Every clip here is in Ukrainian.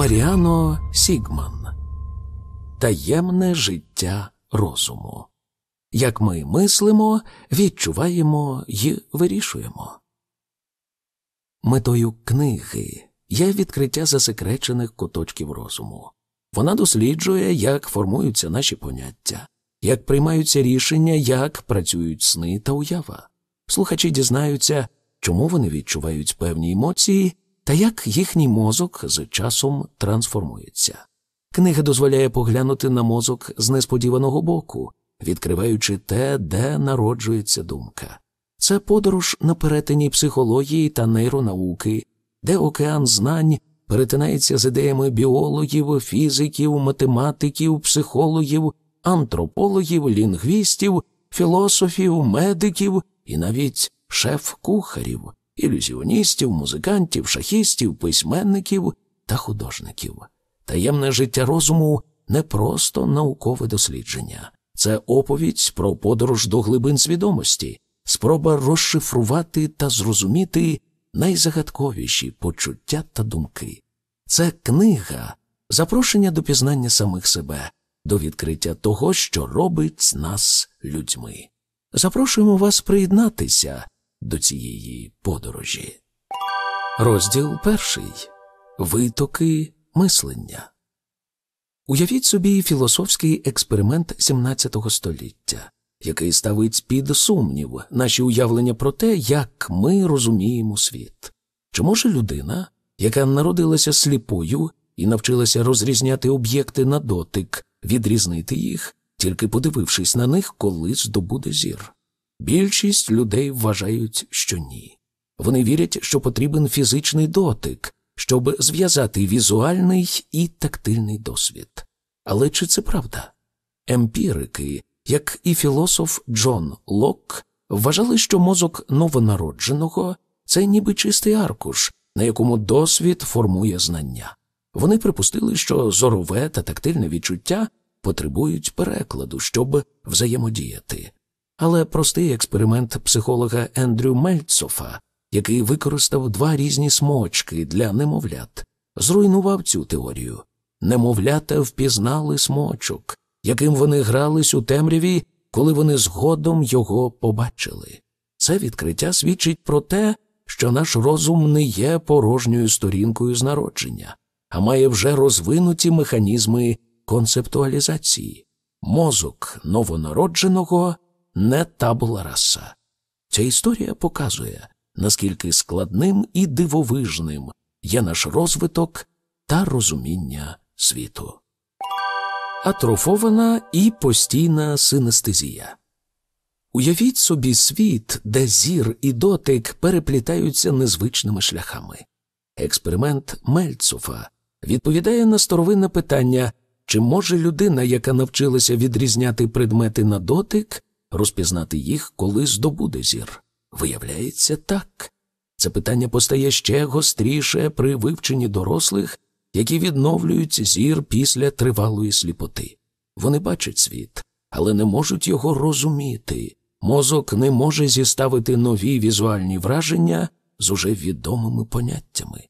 Маріано Сігман Таємне життя розуму. Як ми мислимо, відчуваємо й вирішуємо. Метою книги є відкриття засекречених куточків розуму. Вона досліджує, як формуються наші поняття, як приймаються рішення, як працюють сни та уява. Слухачі дізнаються, чому вони відчувають певні емоції та як їхній мозок з часом трансформується. Книга дозволяє поглянути на мозок з несподіваного боку, відкриваючи те, де народжується думка. Це подорож на перетині психології та нейронауки, де океан знань перетинається з ідеями біологів, фізиків, математиків, психологів, антропологів, лінгвістів, філософів, медиків і навіть шеф-кухарів, ілюзіоністів, музикантів, шахістів, письменників та художників. Таємне життя розуму не просто наукове дослідження, це оповідь про подорож до глибин свідомості, спроба розшифрувати та зрозуміти найзагадковіші почуття та думки. Це книга, запрошення до пізнання самих себе, до відкриття того, що робить нас людьми. Запрошуємо вас приєднатися до цієї подорожі. Розділ перший Витоки мислення. Уявіть собі філософський експеримент XVII століття, який ставить під сумнів наші уявлення про те, як ми розуміємо світ. Чи може людина, яка народилася сліпою і навчилася розрізняти об'єкти на дотик, відрізнити їх, тільки подивившись на них, коли здобуде зір? Більшість людей вважають, що ні. Вони вірять, що потрібен фізичний дотик, щоб зв'язати візуальний і тактильний досвід. Але чи це правда? Емпірики, як і філософ Джон Лок, вважали, що мозок новонародженого це ніби чистий аркуш, на якому досвід формує знання. Вони припустили, що зорове та тактильне відчуття потребують перекладу, щоб взаємодіяти. Але простий експеримент психолога Ендрю Мельцофа, який використав два різні смочки для немовлят, зруйнував цю теорію. Немовлята впізнали смочок, яким вони грались у темряві, коли вони згодом його побачили. Це відкриття свідчить про те, що наш розум не є порожньою сторінкою з народження, а має вже розвинуті механізми концептуалізації. Мозок новонародженого не табула раса. Ця історія показує, наскільки складним і дивовижним є наш розвиток та розуміння світу. Атрофована і постійна синестезія. Уявіть собі світ, де зір і дотик переплітаються незвичними шляхами. Експеримент Мельцофа відповідає на старовинне питання, чи може людина, яка навчилася відрізняти предмети на дотик, розпізнати їх, коли здобуде зір? Виявляється, так. Це питання постає ще гостріше при вивченні дорослих, які відновлюють зір після тривалої сліпоти. Вони бачать світ, але не можуть його розуміти. Мозок не може зіставити нові візуальні враження з уже відомими поняттями.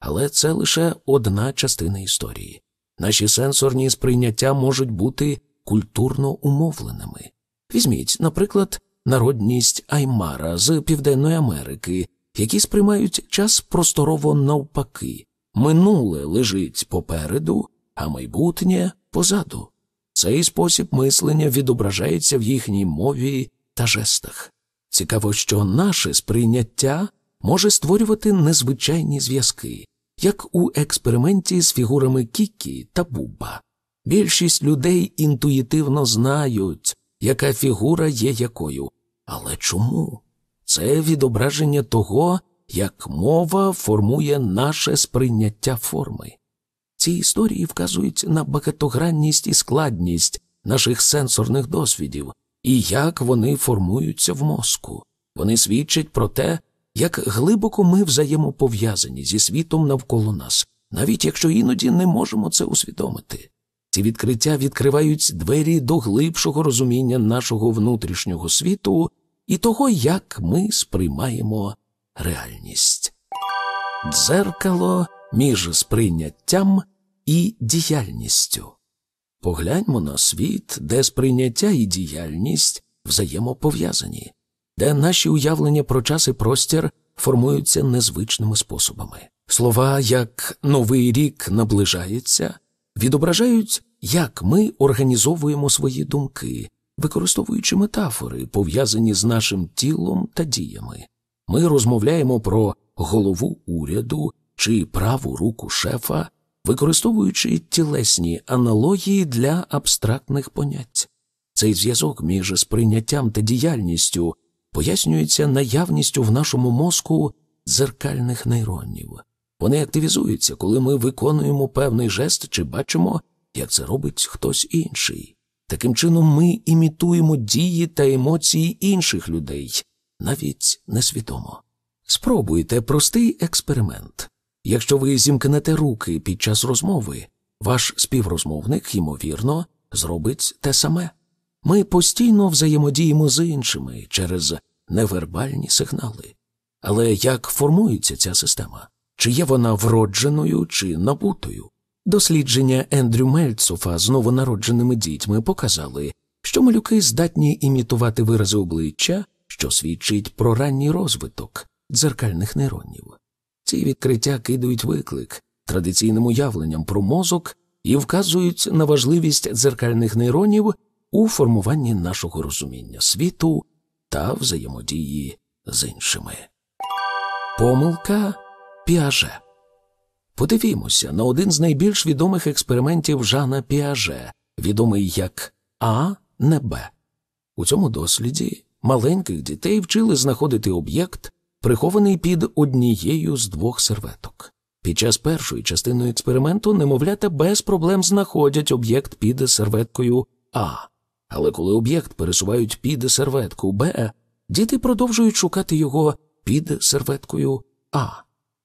Але це лише одна частина історії. Наші сенсорні сприйняття можуть бути культурно умовленими. Візьміть, наприклад, народність Аймара з Південної Америки, які сприймають час просторово навпаки. Минуле лежить попереду, а майбутнє позаду. Цей спосіб мислення відображається в їхній мові та жестах. Цікаво, що наше сприйняття може створювати незвичайні зв'язки, як у експерименті з фігурами Кікі та Буба. Більшість людей інтуїтивно знають, яка фігура є якою. Але чому? Це відображення того, як мова формує наше сприйняття форми. Ці історії вказують на багатогранність і складність наших сенсорних досвідів і як вони формуються в мозку. Вони свідчать про те, як глибоко ми взаємопов'язані зі світом навколо нас, навіть якщо іноді не можемо це усвідомити. Ці відкриття відкривають двері до глибшого розуміння нашого внутрішнього світу і того, як ми сприймаємо реальність. Дзеркало між сприйняттям і діяльністю. Погляньмо на світ, де сприйняття і діяльність взаємопов'язані, де наші уявлення про час і простір формуються незвичними способами. Слова як Новий рік наближається відображають, як ми організовуємо свої думки, використовуючи метафори, пов'язані з нашим тілом та діями. Ми розмовляємо про голову уряду чи праву руку шефа, використовуючи тілесні аналогії для абстрактних понять. Цей зв'язок між сприйняттям та діяльністю пояснюється наявністю в нашому мозку дзеркальних нейронів. Вони активізуються, коли ми виконуємо певний жест чи бачимо, як це робить хтось інший. Таким чином, ми імітуємо дії та емоції інших людей, навіть несвідомо. Спробуйте простий експеримент. Якщо ви зімкнете руки під час розмови, ваш співрозмовник, ймовірно, зробить те саме. Ми постійно взаємодіємо з іншими через невербальні сигнали. Але як формується ця система? Чи є вона вродженою чи набутою? Дослідження Ендрю Мельцофа з новонародженими дітьми показали, що малюки здатні імітувати вирази обличчя, що свідчить про ранній розвиток дзеркальних нейронів. Ці відкриття кидають виклик традиційним уявленням про мозок і вказують на важливість дзеркальних нейронів у формуванні нашого розуміння світу та взаємодії з іншими. Помилка Піаже. Подивімося на один з найбільш відомих експериментів Жана Піаже, відомий як А не Б. У цьому досліді маленьких дітей вчили знаходити об'єкт, прихований під однією з двох серветок. Під час першої частини експерименту немовлята без проблем знаходять об'єкт під серветкою А. Але коли об'єкт пересувають під серветку Б, діти продовжують шукати його під серветкою А.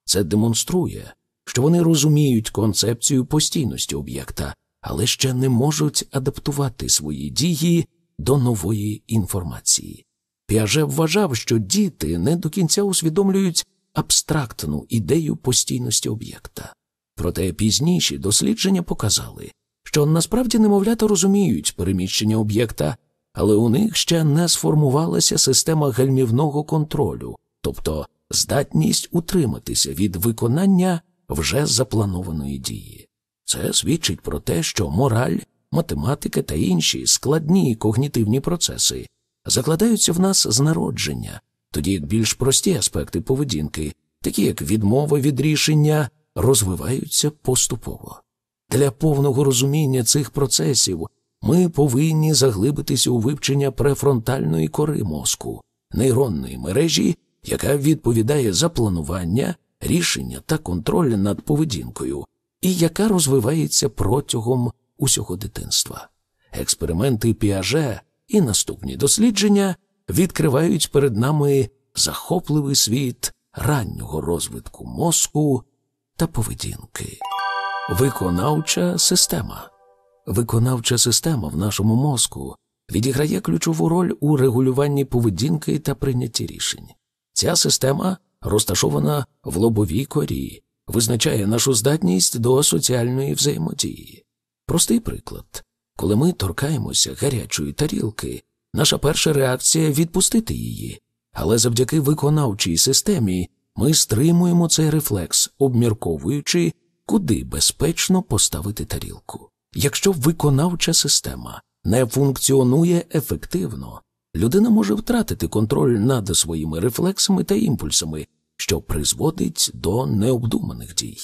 Це демонструє, що вони розуміють концепцію постійності об'єкта, але ще не можуть адаптувати свої дії до нової інформації. Піаже вважав, що діти не до кінця усвідомлюють абстрактну ідею постійності об'єкта. Проте пізніші дослідження показали, що насправді немовлята розуміють переміщення об'єкта, але у них ще не сформувалася система гальмівного контролю, тобто здатність утриматися від виконання вже запланованої дії. Це свідчить про те, що мораль, математика та інші складні когнітивні процеси закладаються в нас з народження, тоді як більш прості аспекти поведінки, такі як відмова від рішення, розвиваються поступово. Для повного розуміння цих процесів ми повинні заглибитися у вивчення префронтальної кори мозку, нейронної мережі, яка відповідає за планування, рішення та контроль над поведінкою, і яка розвивається протягом усього дитинства. Експерименти піаже і наступні дослідження відкривають перед нами захопливий світ раннього розвитку мозку та поведінки. Виконавча система. Виконавча система в нашому мозку відіграє ключову роль у регулюванні поведінки та прийнятті рішень. Ця система розташована в лобовій корі, визначає нашу здатність до соціальної взаємодії. Простий приклад коли ми торкаємося гарячої тарілки, наша перша реакція відпустити її, але завдяки виконавчій системі ми стримуємо цей рефлекс, обмірковуючи, куди безпечно поставити тарілку. Якщо виконавча система не функціонує ефективно, людина може втратити контроль над своїми рефлексами та імпульсами, що призводить до необдуманих дій.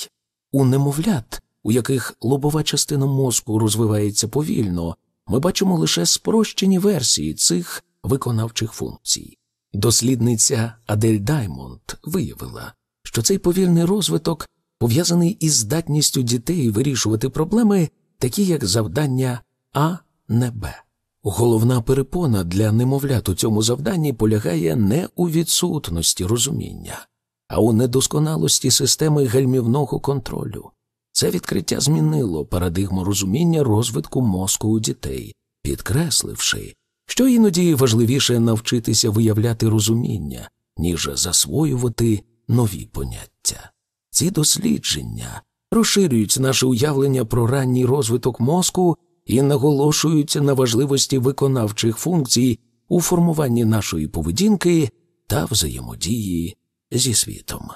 У немовлят, у яких лобова частина мозку розвивається повільно, ми бачимо лише спрощені версії цих виконавчих функцій. Дослідниця Адель Даймонд виявила, що цей повільний розвиток пов'язаний із здатністю дітей вирішувати проблеми, такі як завдання А не Б. Головна перепона для немовлят у цьому завданні полягає не у відсутності розуміння, а у недосконалості системи гальмівного контролю. Це відкриття змінило парадигму розуміння розвитку мозку у дітей, підкресливши, що іноді важливіше навчитися виявляти розуміння, ніж засвоювати нові поняття. Ці дослідження розширюють наше уявлення про ранній розвиток мозку і наголошують на важливості виконавчих функцій у формуванні нашої поведінки та взаємодії зі світом.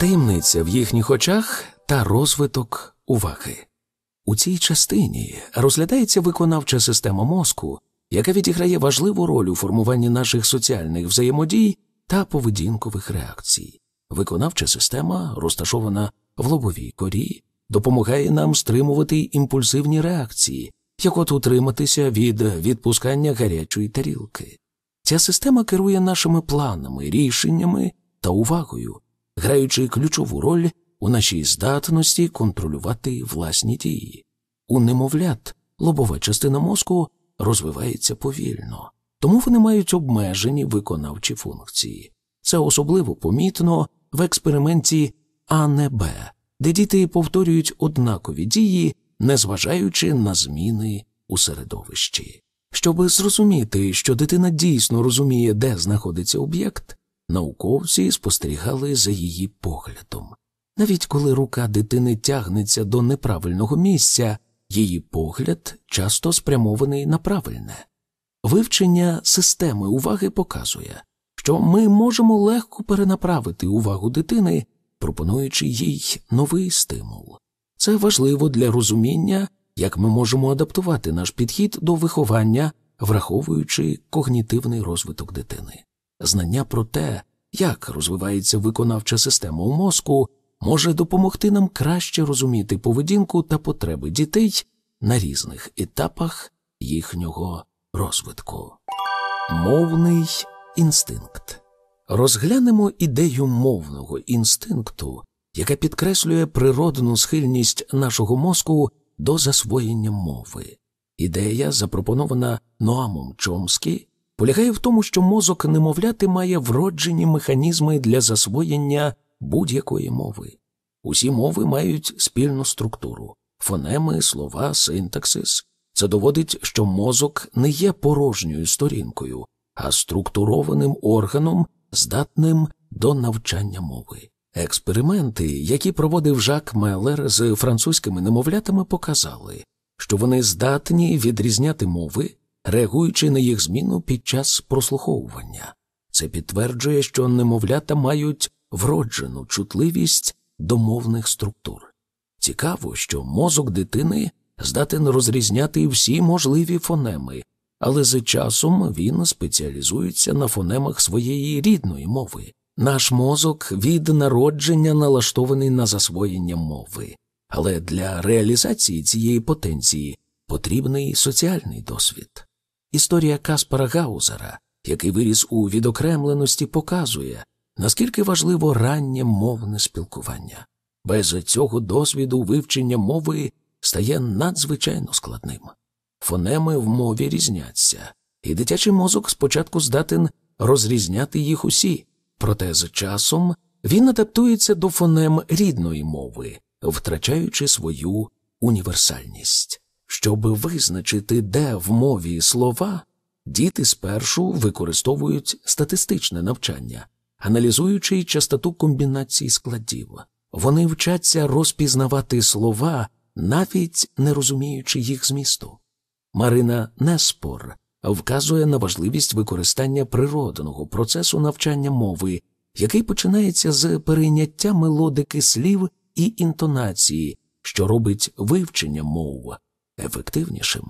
Таємниця в їхніх очах та розвиток уваги. У цій частині розглядається виконавча система мозку, яка відіграє важливу роль у формуванні наших соціальних взаємодій та поведінкових реакцій. Виконавча система, розташована в лобовій корі, допомагає нам стримувати імпульсивні реакції, як от утриматися від відпускання гарячої тарілки. Ця система керує нашими планами, рішеннями та увагою, граючи ключову роль у нашій здатності контролювати власні дії. У немовлят лобова частина мозку розвивається повільно, тому вони мають обмежені виконавчі функції. Це особливо помітно в експерименті А не Б, де діти повторюють однакові дії, незважаючи на зміни у середовищі. Щоби зрозуміти, що дитина дійсно розуміє, де знаходиться об'єкт, науковці спостерігали за її поглядом. Навіть коли рука дитини тягнеться до неправильного місця, її погляд часто спрямований на правильне. Вивчення системи уваги показує, що ми можемо легко перенаправити увагу дитини, пропонуючи їй новий стимул. Це важливо для розуміння, як ми можемо адаптувати наш підхід до виховання, враховуючи когнітивний розвиток дитини. Знання про те, як розвивається виконавча система у мозку, може допомогти нам краще розуміти поведінку та потреби дітей на різних етапах їхнього розвитку. Мовний інстинкт. Розглянемо ідею мовного інстинкту, яка підкреслює природну схильність нашого мозку до засвоєння мови. Ідея, запропонована Ноамом Чомскі, полягає в тому, що мозок немовляти має вроджені механізми для засвоєння будь-якої мови. Усі мови мають спільну структуру фонеми, слова, синтаксис. Це доводить, що мозок не є порожньою сторінкою, а структурованим органом, здатним до навчання мови. Експерименти, які проводив Жак Меллер з французькими немовлятами, показали, що вони здатні відрізняти мови, реагуючи на їх зміну під час прослуховування. Це підтверджує, що немовлята мають вроджену чутливість до мовних структур. Цікаво, що мозок дитини здатен розрізняти всі можливі фонеми, але з часом він спеціалізується на фонемах своєї рідної мови. Наш мозок від народження налаштований на засвоєння мови, але для реалізації цієї потенції потрібний соціальний досвід. Історія Каспара Гаузера, який виріс у відокремленості, показує, наскільки важливо раннє мовне спілкування. Без цього досвіду вивчення мови стає надзвичайно складним. Фонеми в мові різняться, і дитячий мозок спочатку здатен розрізняти їх усі, проте з часом він адаптується до фонем рідної мови, втрачаючи свою універсальність. Щоб визначити, де в мові слова, діти спершу використовують статистичне навчання, аналізуючи частоту комбінацій складів. Вони вчаться розпізнавати слова, навіть не розуміючи їх змісту. Марина Неспор вказує на важливість використання природного процесу навчання мови, який починається з перейняття мелодики слів і інтонації, що робить вивчення мов ефективнішим.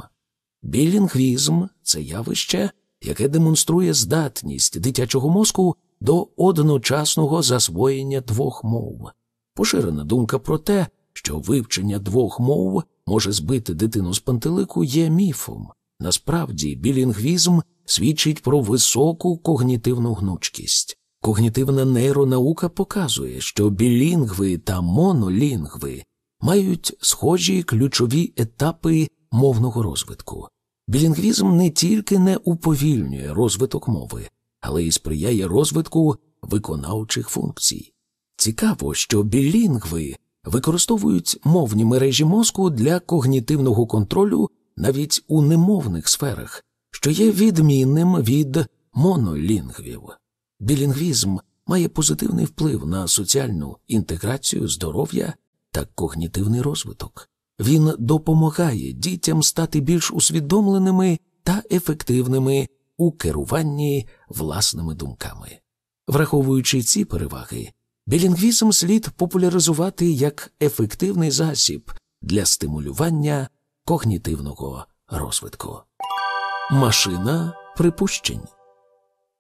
Білінгвізм це явище, яке демонструє здатність дитячого мозку до одночасного засвоєння двох мов. Поширена думка про те, що вивчення двох мов може збити дитину з пантелику, є міфом. Насправді, білінгвізм свідчить про високу когнітивну гнучкість. Когнітивна нейронаука показує, що білінгви та монолінгви мають схожі ключові етапи мовного розвитку. Білінгвізм не тільки не уповільнює розвиток мови, але й сприяє розвитку виконавчих функцій. Цікаво, що білінгви використовують мовні мережі мозку для когнітивного контролю навіть у немовних сферах, що є відмінним від монолінгвів. Білінгвізм має позитивний вплив на соціальну інтеграцію, здоров'я та когнітивний розвиток. Він допомагає дітям стати більш усвідомленими та ефективними у керуванні власними думками. Враховуючи ці переваги, білінгвізм слід популяризувати як ефективний засіб для стимулювання когнітивного розвитку. Машина припущень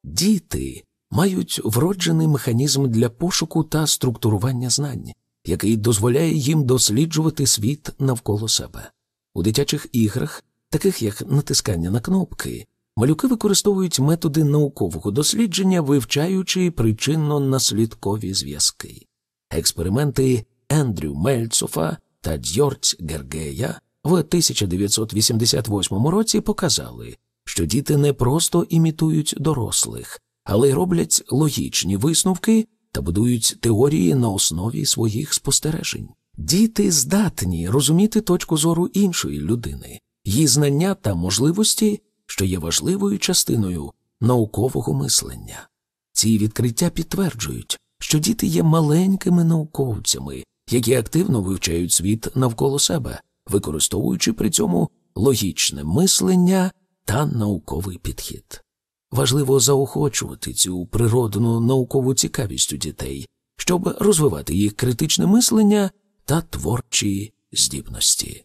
діти мають вроджений механізм для пошуку та структурування знань, який дозволяє їм досліджувати світ навколо себе. У дитячих іграх, таких як натискання на кнопки, малюки використовують методи наукового дослідження, вивчаючи причинно-наслідкові зв'язки. Експерименти Ендрю Мельцофа та Дьорць Гергея в 1988 році показали, що діти не просто імітують дорослих, але й роблять логічні висновки та будують теорії на основі своїх спостережень. Діти здатні розуміти точку зору іншої людини, її знання та можливості, що є важливою частиною наукового мислення. Ці відкриття підтверджують, що діти є маленькими науковцями, які активно вивчають світ навколо себе, використовуючи при цьому логічне мислення та науковий підхід. Важливо заохочувати цю природну наукову цікавість у дітей, щоб розвивати їх критичне мислення та творчі здібності.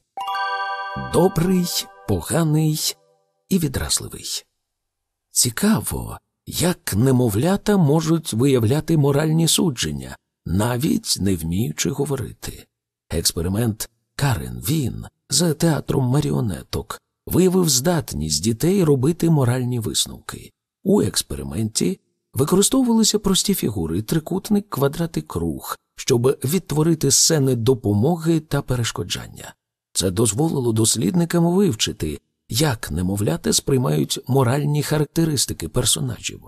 Добрий, поганий і відразливий. Цікаво, як немовлята можуть виявляти моральні судження, навіть не вміючи говорити. Експеримент Карен Він з театром маріонеток виявив здатність дітей робити моральні висновки. У експерименті використовувалися прості фігури трикутник, квадрат круг, щоб відтворити сцени допомоги та перешкоджання. Це дозволило дослідникам вивчити, як немовляти сприймають моральні характеристики персонажів.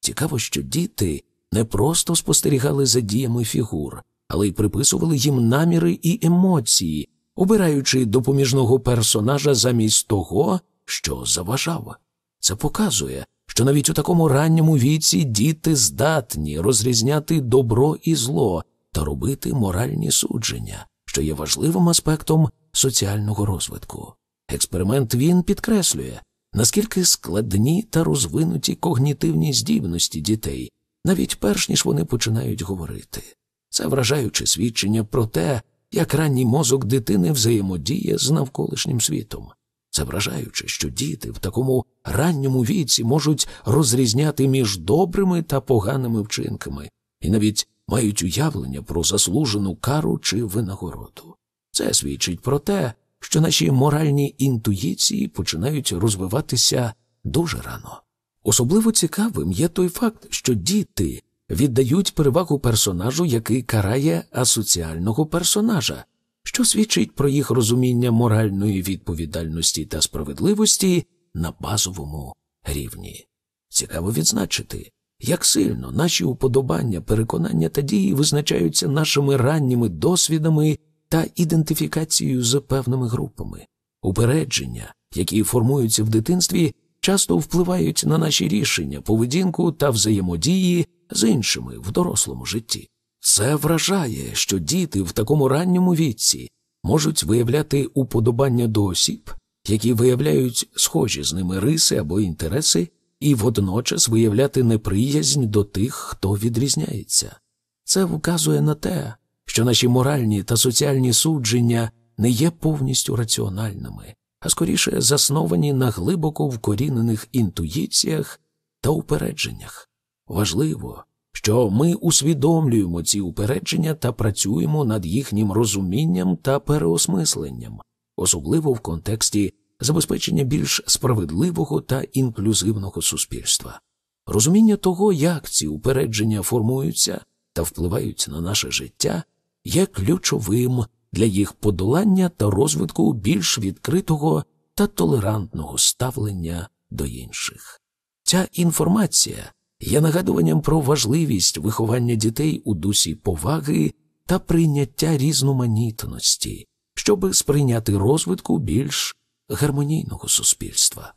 Цікаво, що діти не просто спостерігали за діями фігур, але й приписували їм наміри і емоції, обираючи допоміжного персонажа замість того, що заважав. Це показує, що навіть у такому ранньому віці діти здатні розрізняти добро і зло та робити моральні судження, що є важливим аспектом соціального розвитку. Експеримент він підкреслює, наскільки складні та розвинуті когнітивні здібності дітей, навіть перш ніж вони починають говорити. Це вражаюче свідчення про те, як ранній мозок дитини взаємодіє з навколишнім світом. Це вражаюче, що діти в такому ранньому віці можуть розрізняти між добрими та поганими вчинками і навіть мають уявлення про заслужену кару чи винагороду. Це свідчить про те, що наші моральні інтуїції починають розвиватися дуже рано. Особливо цікавим є той факт, що діти віддають перевагу персонажу, який карає асоціального персонажа, що свідчить про їх розуміння моральної відповідальності та справедливості на базовому рівні. Цікаво відзначити, як сильно наші уподобання, переконання та дії визначаються нашими ранніми досвідами та ідентифікацією з певними групами, упередження, які формуються в дитинстві, часто впливають на наші рішення, поведінку та взаємодії з іншими в дорослому житті. Це вражає, що діти в такому ранньому віці можуть виявляти уподобання до осіб, які виявляють схожі з ними риси або інтереси, і водночас виявляти неприязнь до тих, хто відрізняється. Це вказує на те, що наші моральні та соціальні судження не є повністю раціональними, а скоріше засновані на глибоко вкорінених інтуїціях та упередженнях. Важливо, що ми усвідомлюємо ці упередження та працюємо над їхнім розумінням та переосмисленням, особливо в контексті забезпечення більш справедливого та інклюзивного суспільства. Розуміння того, як ці упередження формуються та впливають на наше життя, є ключовим для їх подолання та розвитку більш відкритого та толерантного ставлення до інших. Ця інформація є нагадуванням про важливість виховання дітей у дусі поваги та прийняття різноманітності, щоб сприйняти розвитку більш гармонійного суспільства.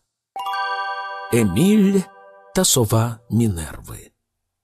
Еміль та сова Мінерви.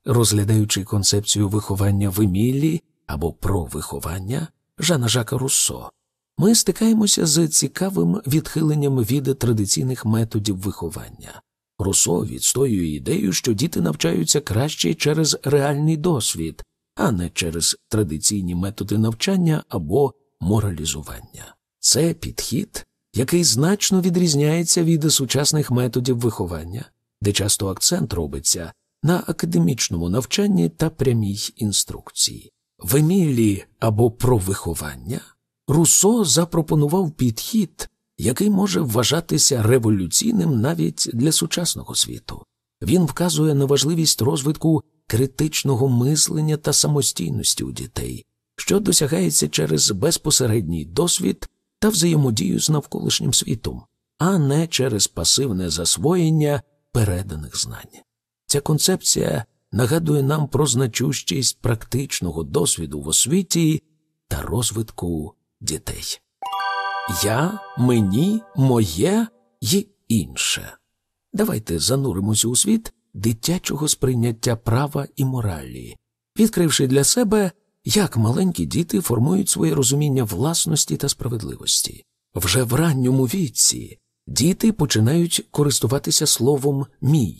Розглядаючи концепцію виховання в Емілі або про виховання, Жана Жака Руссо, ми стикаємося з цікавим відхиленням від традиційних методів виховання. Руссо відстоює ідею, що діти навчаються краще через реальний досвід, а не через традиційні методи навчання або моралізування. Це підхід, який значно відрізняється від сучасних методів виховання, де часто акцент робиться на академічному навчанні та прямій інструкції. В Емілі або про виховання Руссо запропонував підхід, який може вважатися революційним навіть для сучасного світу. Він вказує на важливість розвитку критичного мислення та самостійності у дітей, що досягається через безпосередній досвід та взаємодію з навколишнім світом, а не через пасивне засвоєння переданих знань. Ця концепція нагадує нам про значущість практичного досвіду в освіті та розвитку дітей. Я, мені, моє й інше. Давайте зануримося у світ дитячого сприйняття права і моралі, відкривши для себе, як маленькі діти формують своє розуміння власності та справедливості. Вже в ранньому віці діти починають користуватися словом мій,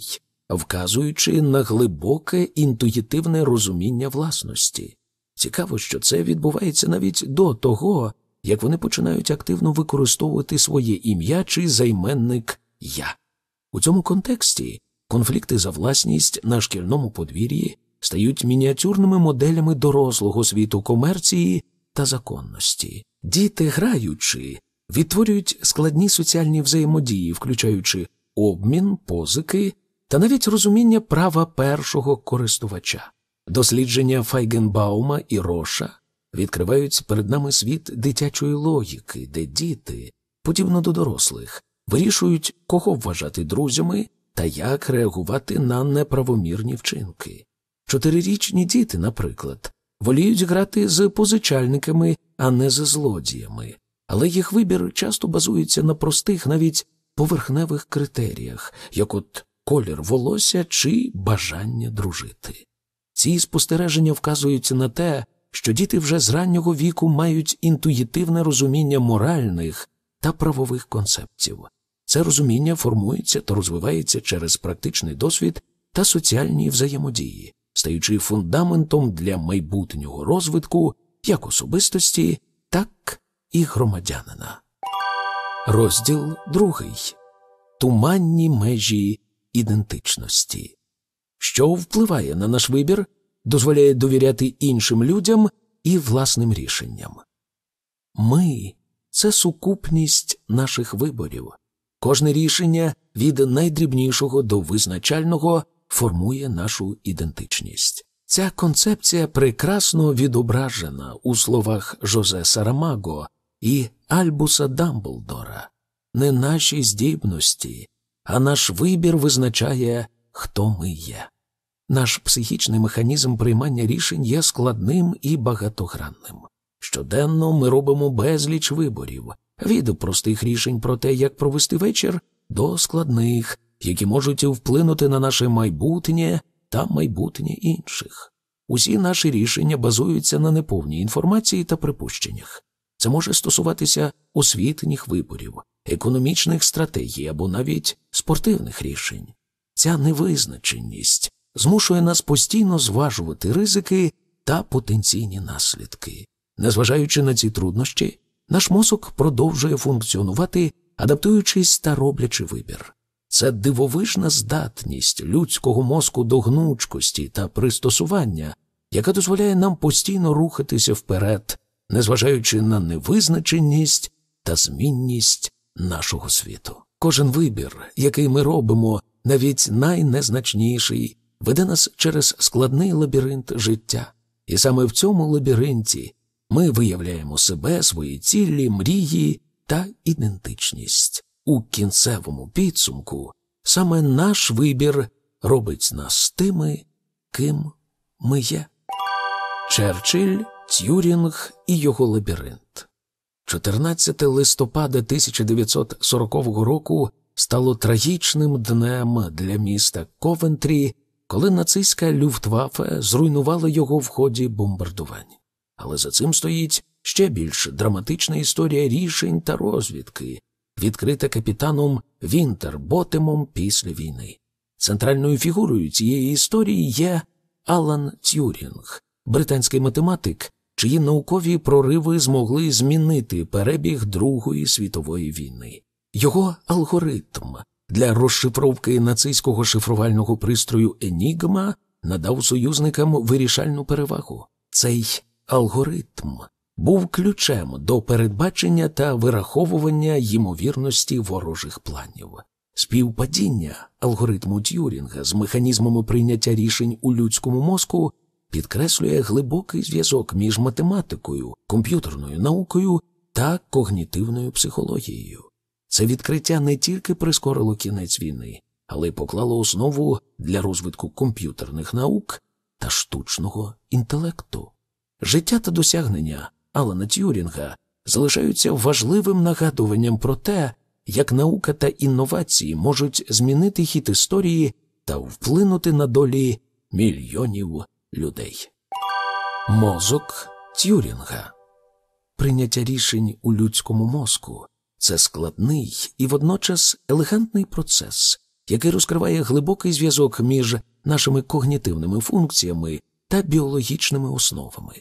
вказуючи на глибоке інтуїтивне розуміння власності. Цікаво, що це відбувається навіть до того, як вони починають активно використовувати своє ім'я чи займенник я. У цьому контексті конфлікти за власність на шкільному подвір'ї стають мініатюрними моделями дорослого світу комерції та законності. Діти, граючи, відтворюють складні соціальні взаємодії, включаючи обмін, позики та навіть розуміння права першого користувача. Дослідження Файгенбаума і Роша відкривають перед нами світ дитячої логіки, де діти, подібно до дорослих, вирішують, кого вважати друзями та як реагувати на неправомірні вчинки. Чотирирічні діти, наприклад, воліють грати з позичальниками, а не з злодіями, але їх вибір часто базується на простих, навіть поверхневих критеріях, як от колір волосся чи бажання дружити. Ці спостереження вказують на те, що діти вже з раннього віку мають інтуїтивне розуміння моральних та правових концептів. Це розуміння формується та розвивається через практичний досвід та соціальні взаємодії, стаючи фундаментом для майбутнього розвитку як особистості, так і громадянина. Розділ другий Туманні межі ідентичності, що впливає на наш вибір, дозволяє довіряти іншим людям і власним рішенням. Ми це сукупність наших виборів. Кожне рішення від найдрібнішого до визначального формує нашу ідентичність. Ця концепція прекрасно відображена у словах Жозе Сарамаго і Альбуса Дамблдора. Не наші здібності, а наш вибір визначає, хто ми є. Наш психічний механізм приймання рішень є складним і багатогранним. Щоденно ми робимо безліч виборів від простих рішень про те, як провести вечір, до складних, які можуть вплинути на наше майбутнє та майбутнє інших. Усі наші рішення базуються на неповній інформації та припущеннях. Це може стосуватися освітніх виборів, економічних стратегій або навіть спортивних рішень. Ця невизначеність змушує нас постійно зважувати ризики та потенційні наслідки. Незважаючи на ці труднощі, наш мозок продовжує функціонувати, адаптуючись та роблячи вибір. Це дивовижна здатність людського мозку до гнучкості та пристосування, яка дозволяє нам постійно рухатися вперед, незважаючи на невизначеність та змінність нашого світу. Кожен вибір, який ми робимо, навіть найнезначніший, веде нас через складний лабіринт життя, і саме в цьому лабіринті ми виявляємо себе, свої цілі, мрії та ідентичність. У кінцевому підсумку саме наш вибір робить нас тими, ким ми є. Черчилль, Т'юрінг і його лабіринт. 14 листопада 1940 року стало трагічним днем для міста Ковентрі, коли нацистська Люфтваффе зруйнувала його в ході бомбардувань. Але за цим стоїть ще більш драматична історія рішень та розвідки, відкрита капітаном Вінтерботемом після війни. Центральною фігурою цієї історії є Алан Тюрінг, британський математик, чиї наукові прориви змогли змінити перебіг Другої світової війни. Його алгоритм для розшифровки нацистського шифрувального пристрою Енігма надав союзникам вирішальну перевагу. Цей алгоритм був ключем до передбачення та вираховування ймовірності ворожих планів. Співпадіння алгоритму Т'юрінга з механізмами прийняття рішень у людському мозку підкреслює глибокий зв'язок між математикою, комп'ютерною наукою та когнітивною психологією. Це відкриття не тільки прискорило кінець війни, але й поклало основу для розвитку комп'ютерних наук та штучного інтелекту. Життя та досягнення Алана Т'юрінга залишаються важливим нагадуванням про те, як наука та інновації можуть змінити хід історії та вплинути на долі мільйонів людей. Мозок Т'юрінга Прийняття рішень у людському мозку це складний і водночас елегантний процес, який розкриває глибокий зв'язок між нашими когнітивними функціями та біологічними основами.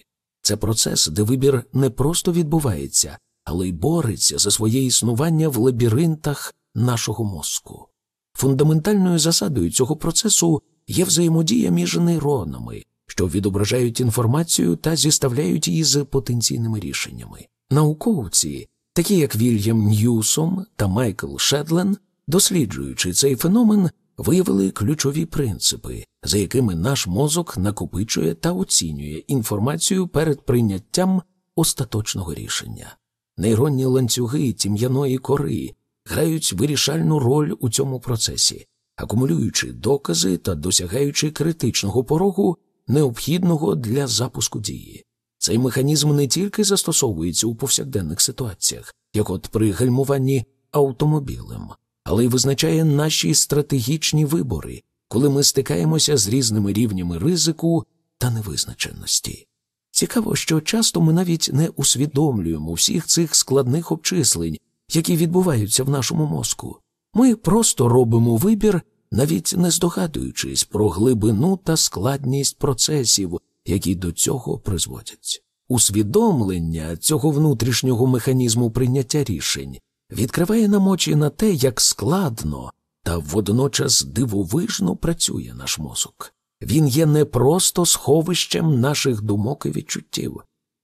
Це процес, де вибір не просто відбувається, але й бореться за своє існування в лабіринтах нашого мозку. Фундаментальною засадою цього процесу є взаємодія між нейронами, що відображають інформацію та зіставляють її з потенційними рішеннями. Науковці, такі як Вільям Ньюсом та Майкл Шедлен, досліджуючи цей феномен, виявили ключові принципи, за якими наш мозок накопичує та оцінює інформацію перед прийняттям остаточного рішення. Нейронні ланцюги тім'яної кори грають вирішальну роль у цьому процесі, акумулюючи докази та досягаючи критичного порогу, необхідного для запуску дії. Цей механізм не тільки застосовується у повсякденних ситуаціях, як от при гальмуванні автомобілем, але й визначає наші стратегічні вибори, коли ми стикаємося з різними рівнями ризику та невизначеності. Цікаво, що часто ми навіть не усвідомлюємо всіх цих складних обчислень, які відбуваються в нашому мозку. Ми просто робимо вибір, навіть не здогадуючись про глибину та складність процесів, які до цього призводять. Усвідомлення цього внутрішнього механізму прийняття рішень відкриває нам очі на те, як складно та водночас дивовижно працює наш мозок. Він є не просто сховищем наших думок і відчуттів,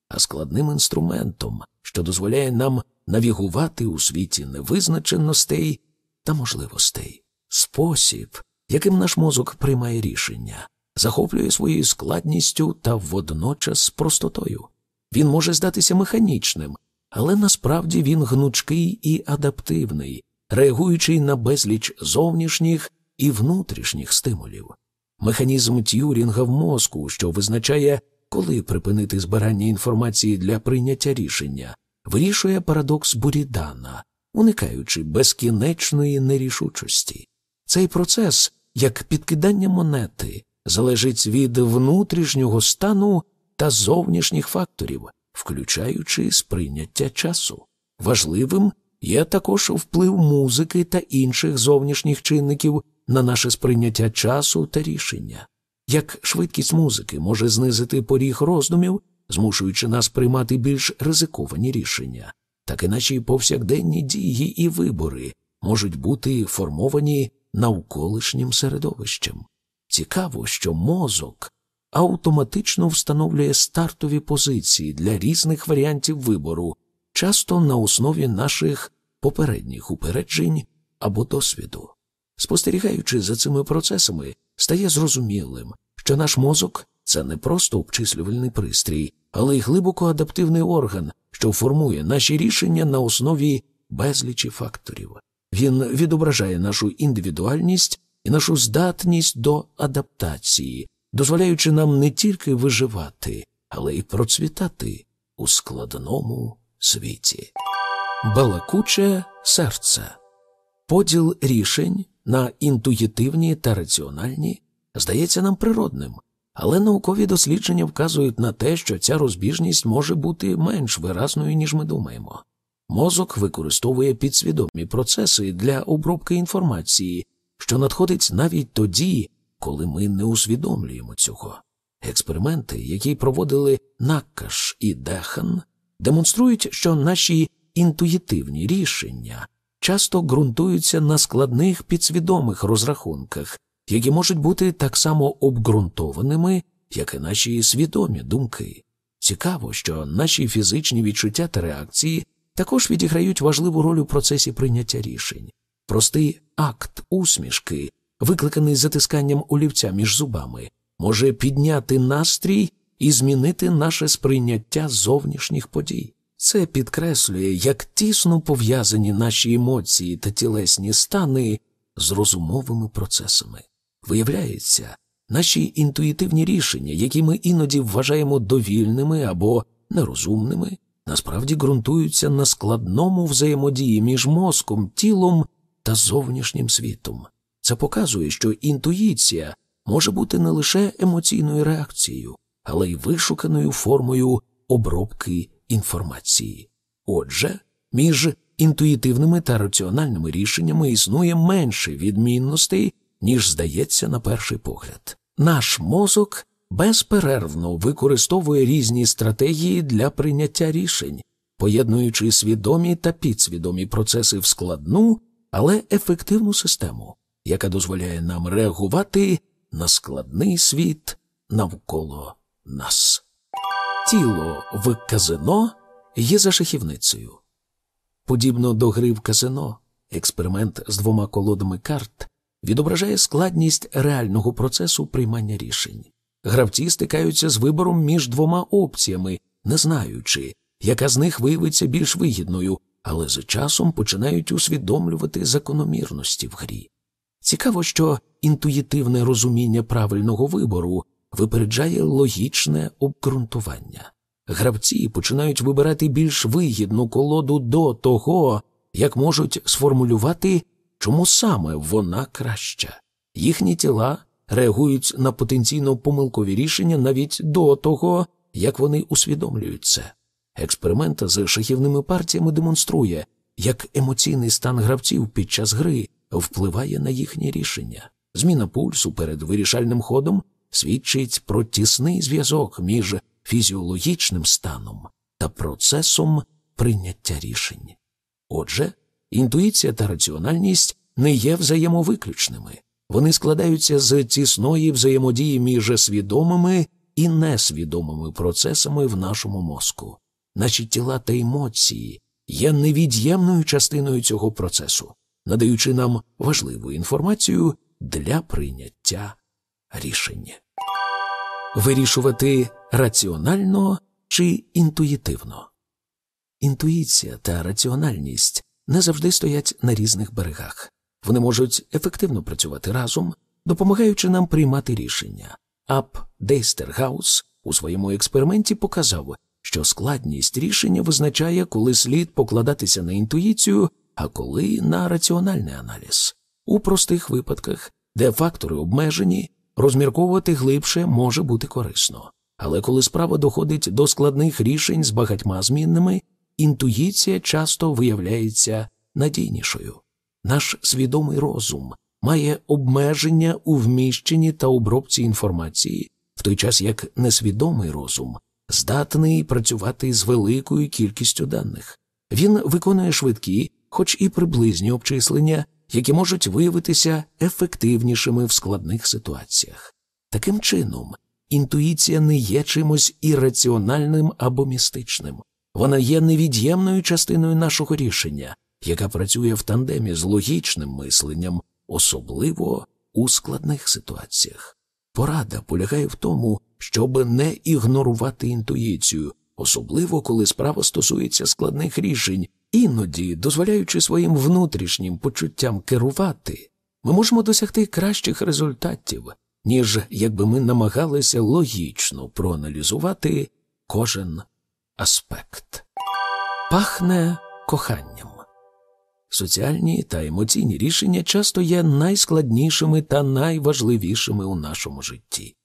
а складним інструментом, що дозволяє нам навігувати у світі невизначеностей та можливостей. Спосіб, яким наш мозок приймає рішення, захоплює своєю складністю та водночас простотою. Він може здатися механічним, але насправді він гнучкий і адаптивний, реагуючий на безліч зовнішніх і внутрішніх стимулів. Механізм т'юрінга в мозку, що визначає, коли припинити збирання інформації для прийняття рішення, вирішує парадокс Бурідана, уникаючи безкінечної нерішучості. Цей процес, як підкидання монети, залежить від внутрішнього стану та зовнішніх факторів, включаючи сприйняття часу. Важливим є також вплив музики та інших зовнішніх чинників на наше сприйняття часу та рішення. Як швидкість музики може знизити поріг роздумів, змушуючи нас приймати більш ризиковані рішення, так і наші повсякденні дії і вибори можуть бути формовані навколишнім середовищем. Цікаво, що мозок автоматично встановлює стартові позиції для різних варіантів вибору, часто на основі наших попередніх упереджень або досвіду. Спостерігаючи за цими процесами, стає зрозумілим, що наш мозок це не просто обчислювальний пристрій, але й глибоко адаптивний орган, що формує наші рішення на основі безлічі факторів. Він відображає нашу індивідуальність і нашу здатність до адаптації, дозволяючи нам не тільки виживати, але й процвітати у складному світі. Балакуче серце поділ рішень на інтуїтивні та раціональні здається нам природним, але наукові дослідження вказують на те, що ця розбіжність може бути менш виразною, ніж ми думаємо. Мозок використовує підсвідомі процеси для обробки інформації, що надходить навіть тоді, коли ми не усвідомлюємо цього. Експерименти, які проводили Наккаш і Дехан, демонструють, що наші інтуїтивні рішення часто ґрунтуються на складних підсвідомих розрахунках, які можуть бути так само обґрунтованими, як і наші свідомі думки. Цікаво, що наші фізичні відчуття та реакції також відіграють важливу роль у процесі прийняття рішень. Простий акт усмішки, викликаний затисканням олівця між зубами, може підняти настрій і змінити наше сприйняття зовнішніх подій. Це підкреслює, як тісно пов'язані наші емоції та тілесні стани з розумовими процесами. Виявляється, наші інтуїтивні рішення, які ми іноді вважаємо довільними або нерозумними, насправді ґрунтуються на складному взаємодії між мозком, тілом та зовнішнім світом. Це показує, що інтуїція може бути не лише емоційною реакцією, але й вишуканою формою обробки інформації. Отже, між інтуїтивними та раціональними рішеннями існує менше відмінностей, ніж здається на перший погляд. Наш мозок безперервно використовує різні стратегії для прийняття рішень, поєднуючи свідомі та підсвідомі процеси в складну, але ефективну систему, яка дозволяє нам реагувати на складний світ навколо нас. Тіло в казино є за шахівницею. Подібно до гри в казино, експеримент з двома колодами карт відображає складність реального процесу приймання рішень. Гравці стикаються з вибором між двома опціями, не знаючи, яка з них виявиться більш вигідною, але з часом починають усвідомлювати закономірності в грі. Цікаво, що інтуїтивне розуміння правильного вибору випереджає логічне обґрунтування. Гравці починають вибирати більш вигідну колоду до того, як можуть сформулювати, чому саме вона краща. Їхні тіла реагують на потенційно помилкові рішення навіть до того, як вони усвідомлюють це. Експеримент з шахівними партіями демонструє, як емоційний стан гравців під час гри впливає на їхні рішення. Зміна пульсу перед вирішальним ходом свідчить про тісний зв'язок між фізіологічним станом та процесом прийняття рішень. Отже, інтуїція та раціональність не є взаємовиключними, вони складаються з тісної взаємодії між свідомими і несвідомими процесами в нашому мозку. Наші тіла та емоції є невід'ємною частиною цього процесу, надаючи нам важливу інформацію для прийняття рішення. Вирішувати раціонально чи інтуїтивно. Інтуїція та раціональність не завжди стоять на різних берегах. Вони можуть ефективно працювати разом, допомагаючи нам приймати рішення. Ап Дейстергаус у своєму експерименті показав, що складність рішення визначає, коли слід покладатися на інтуїцію, а коли на раціональний аналіз. У простих випадках, де фактори обмежені, розмірковувати глибше може бути корисно. Але коли справа доходить до складних рішень з багатьма змінними, інтуїція часто виявляється надійнішою. Наш свідомий розум має обмеження у вміщенні та обробці інформації, в той час як несвідомий розум здатний працювати з великою кількістю даних. Він виконує швидкі, хоч і приблизні обчислення, які можуть виявитися ефективнішими в складних ситуаціях. Таким чином, інтуїція не є чимось ірраціональним або містичним, вона є невід'ємною частиною нашого рішення, яка працює в тандемі з логічним мисленням, особливо у складних ситуаціях. Порада полягає в тому, щоб не ігнорувати інтуїцію, особливо коли справа стосується складних рішень, іноді, дозволяючи своїм внутрішнім почуттям керувати, ми можемо досягти кращих результатів, ніж якби ми намагалися логічно проаналізувати кожен аспект. Пахне коханням. Соціальні та емоційні рішення часто є найскладнішими та найважливішими у нашому житті.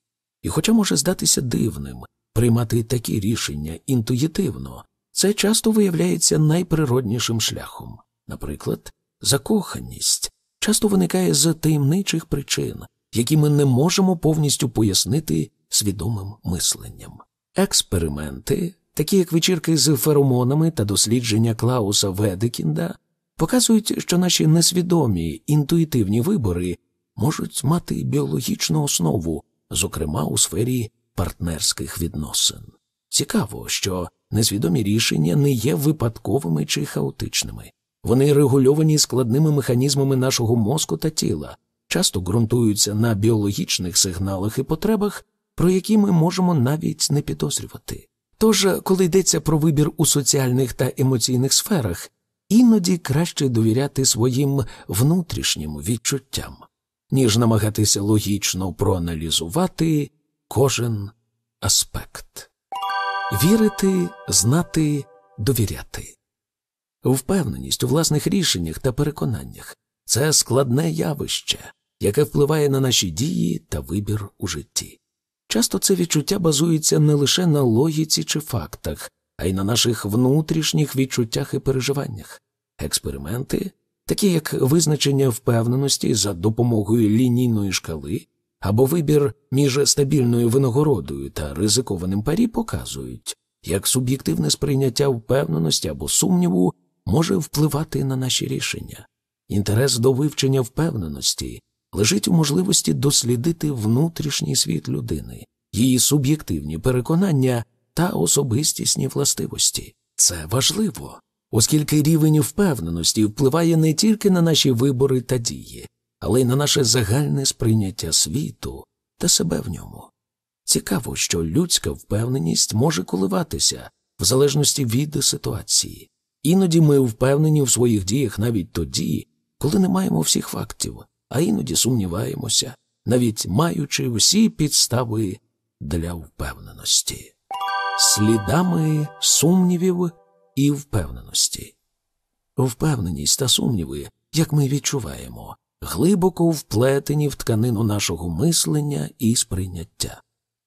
І, хоча може здатися дивним приймати такі рішення інтуїтивно, це часто виявляється найприроднішим шляхом. Наприклад, закоханість часто виникає з таємничих причин, які ми не можемо повністю пояснити свідомим мисленням. Експерименти, такі як вечірки з феромонами та дослідження Клауса Ведекінда, показують, що наші несвідомі інтуїтивні вибори можуть мати біологічну основу, зокрема у сфері партнерських відносин. Цікаво, що несвідомі рішення не є випадковими чи хаотичними. Вони регульовані складними механізмами нашого мозку та тіла, часто ґрунтуються на біологічних сигналах і потребах, про які ми можемо навіть не підозрювати. Тож, коли йдеться про вибір у соціальних та емоційних сферах, іноді краще довіряти своїм внутрішнім відчуттям, ніж намагатися логічно проаналізувати кожен аспект. Вірити, знати, довіряти. Впевненість у власних рішеннях та переконаннях це складне явище, яке впливає на наші дії та вибір у житті. Часто це відчуття базується не лише на логіці чи фактах, а й на наших внутрішніх відчуттях і переживаннях. Експерименти, такі як визначення впевненості за допомогою лінійної шкали або вибір між стабільною винагородою та ризикованим парі, показують, як суб'єктивне сприйняття впевненості або сумніву може впливати на наші рішення. Інтерес до вивчення впевненості лежить у можливості дослідити внутрішній світ людини, її суб'єктивні переконання та особистісні властивості. Це важливо, оскільки рівень впевненості впливає не тільки на наші вибори та дії, але й на наше загальне сприйняття світу та себе в ньому. Цікаво, що людська впевненість може коливатися в залежності від ситуації. Іноді ми впевнені в своїх діях навіть тоді, коли не маємо всіх фактів, а іноді сумніваємося, навіть маючи всі підстави для впевненості, слідами сумнівів і впевненості. Впевненість та сумніви, як ми відчуваємо, глибоко вплетені в тканину нашого мислення і сприйняття.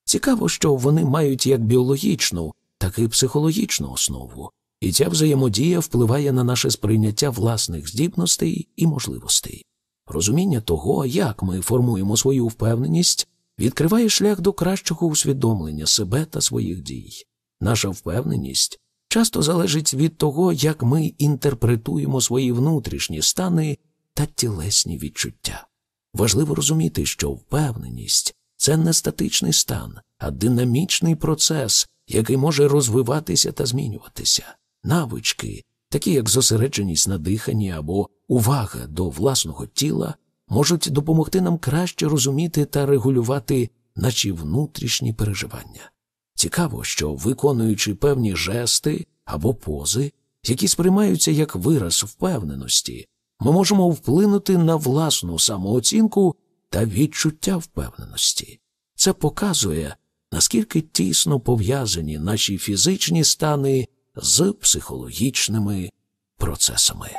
Цікаво, що вони мають як біологічну, так і психологічну основу, і ця взаємодія впливає на наше сприйняття власних здібностей і можливостей. Розуміння того, як ми формуємо свою впевненість, відкриває шлях до кращого усвідомлення себе та своїх дій. Наша впевненість часто залежить від того, як ми інтерпретуємо свої внутрішні стани та тілесні відчуття. Важливо розуміти, що впевненість це не статичний стан, а динамічний процес, який може розвиватися та змінюватися. Навички, такі як зосередженість на диханні або увага до власного тіла, можуть допомогти нам краще розуміти та регулювати наші внутрішні переживання. Цікаво, що виконуючи певні жести або пози, які сприймаються як вираз впевненості, ми можемо вплинути на власну самооцінку та відчуття впевненості. Це показує, наскільки тісно пов'язані наші фізичні стани з психологічними процесами.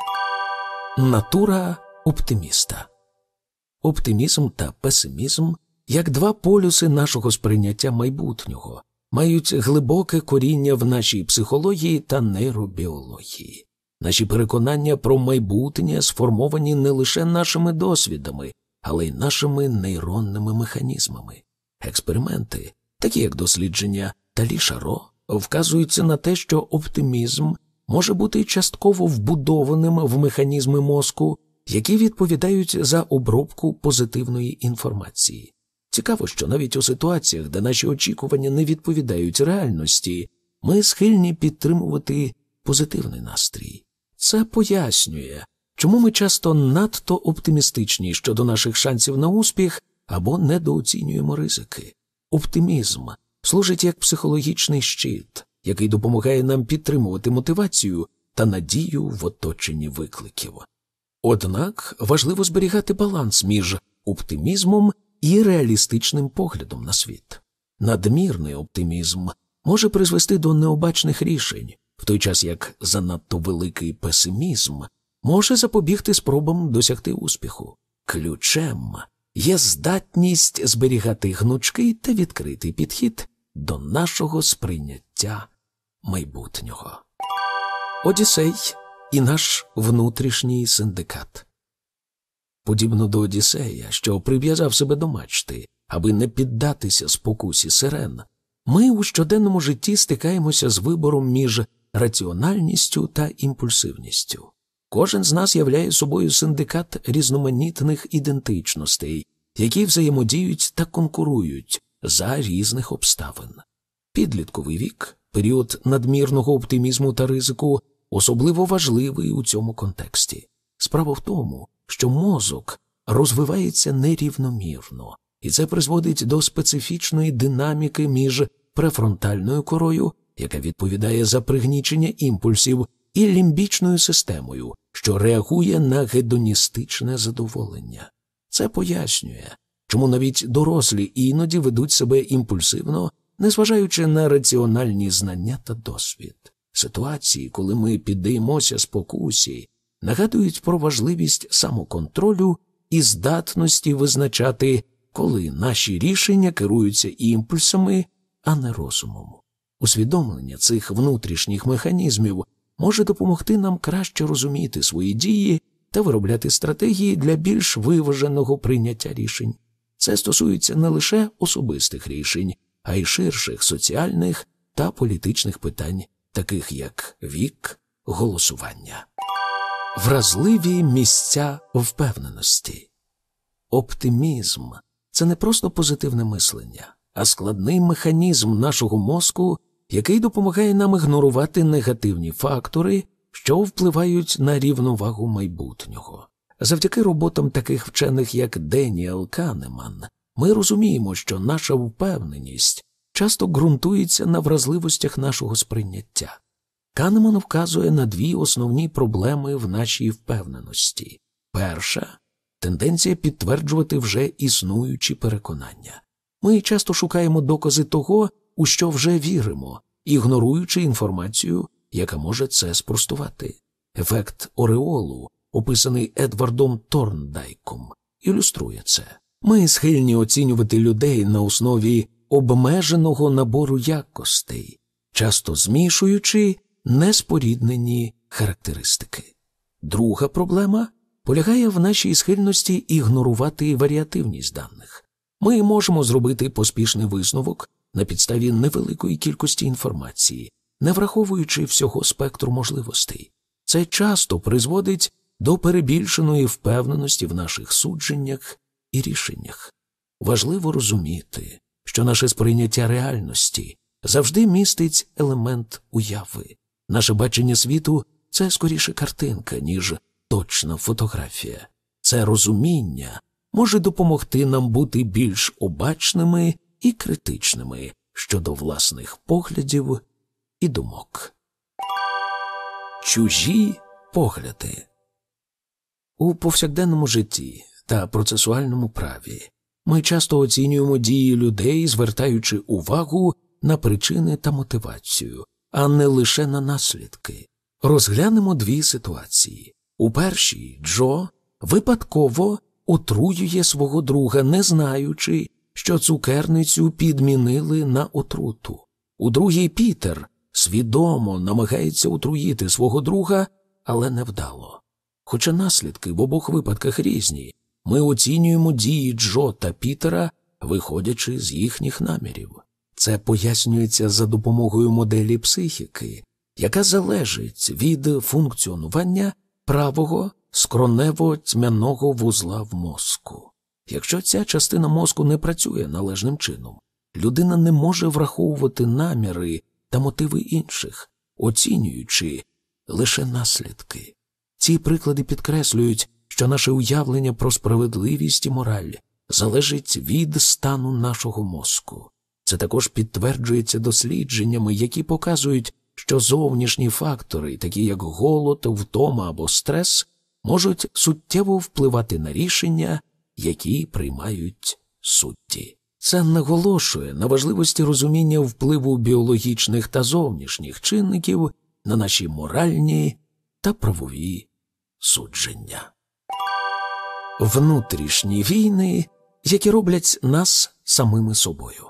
Натура оптиміста. Оптимізм та песимізм, як два полюси нашого сприйняття майбутнього, мають глибоке коріння в нашій психології та нейробіології. Наші переконання про майбутнє сформовані не лише нашими досвідами, але й нашими нейронними механізмами. Експерименти, такі як дослідження Талі Шаро, вказуються на те, що оптимізм може бути частково вбудованим в механізми мозку, які відповідають за обробку позитивної інформації. Цікаво, що навіть у ситуаціях, де наші очікування не відповідають реальності, ми схильні підтримувати позитивний настрій. Це пояснює, чому ми часто надто оптимістичні щодо наших шансів на успіх або недооцінюємо ризики. Оптимізм служить як психологічний щит, який допомагає нам підтримувати мотивацію та надію в оточенні викликів. Однак важливо зберігати баланс між оптимізмом і реалістичним поглядом на світ. Надмірний оптимізм може призвести до необачних рішень, в той час як занадто великий песимізм може запобігти спробам досягти успіху. Ключем є здатність зберігати гнучкий та відкритий підхід до нашого сприйняття майбутнього. Одіссей і наш внутрішній синдикат. Подібно до Одіссея, що прив'язав себе до мачти, аби не піддатися спокусі сирен, ми у щоденному житті стикаємося з вибором між раціональністю та імпульсивністю. Кожен з нас являє собою синдикат різноманітних ідентичностей, які взаємодіють та конкурують за різних обставин. Підлітковий вік, період надмірного оптимізму та ризику, особливо важливий у цьому контексті. Справа в тому, що мозок розвивається нерівномірно, і це призводить до специфічної динаміки між префронтальною корою, яка відповідає за пригнічення імпульсів, і лімбічною системою, що реагує на гедоністичне задоволення. Це пояснює, чому навіть дорослі іноді ведуть себе імпульсивно, незважаючи на раціональні знання та досвід. Ситуації, коли ми піддаємося спокусі, нагадують про важливість самоконтролю і здатності визначати, коли наші рішення керуються імпульсами, а не розумом. Усвідомлення цих внутрішніх механізмів може допомогти нам краще розуміти свої дії та виробляти стратегії для більш виваженого прийняття рішень. Це стосується не лише особистих рішень, а й ширших соціальних та політичних питань, таких як вік, голосування. Вразливі місця впевненості. Оптимізм це не просто позитивне мислення, а складний механізм нашого мозку, який допомагає нам ігнорувати негативні фактори, що впливають на рівновагу майбутнього. Завдяки роботам таких вчених, як Деніел Канеман, ми розуміємо, що наша впевненість часто ґрунтується на вразливостях нашого сприйняття. Канеман вказує на дві основні проблеми в нашій впевненості. Перша тенденція підтверджувати вже існуючі переконання. Ми часто шукаємо докази того, у що вже віримо, ігноруючи інформацію, яка може це спростувати. Ефект Ореолу, описаний Едвардом Торндайком, ілюструє це. Ми схильні оцінювати людей на основі обмеженого набору якостей, часто змішуючи неспоріднені характеристики. Друга проблема полягає в нашій схильності ігнорувати варіативність даних. Ми можемо зробити поспішний висновок на підставі невеликої кількості інформації, не враховуючи всього спектру можливостей. Це часто призводить до перебільшеної впевненості в наших судженнях і рішеннях. Важливо розуміти, що наше сприйняття реальності завжди містить елемент уяви. Наше бачення світу це скоріше картинка, ніж точна фотографія. Це розуміння може допомогти нам бути більш обачними і критичними щодо власних поглядів і думок. Чужі погляди у повсякденному житті та процесуальному праві ми часто оцінюємо дії людей, звертаючи увагу на причини та мотивацію, а не лише на наслідки. Розглянемо дві ситуації. У першій Джо випадково отруює свого друга, не знаючи, що цукерницю підмінили на отруту. У другій Пітер свідомо намагається отруїти свого друга, але невдало. Хоча наслідки в обох випадках різні, ми оцінюємо дії Джо та Пітера, виходячи з їхніх намірів. Це пояснюється за допомогою моделі психіки, яка залежить від функціонування правого скронево тьмяного вузла в мозку. Якщо ця частина мозку не працює належним чином, людина не може враховувати наміри та мотиви інших, оцінюючи лише наслідки. Ці приклади підкреслюють, що наше уявлення про справедливість і мораль залежить від стану нашого мозку. Це також підтверджується дослідженнями, які показують, що зовнішні фактори, такі як голод, втома або стрес, можуть суттєво впливати на рішення, які приймають судді. Це наголошує на важливості розуміння впливу біологічних та зовнішніх чинників на наші моральні та правові судження. Внутрішні війни які роблять нас самими собою.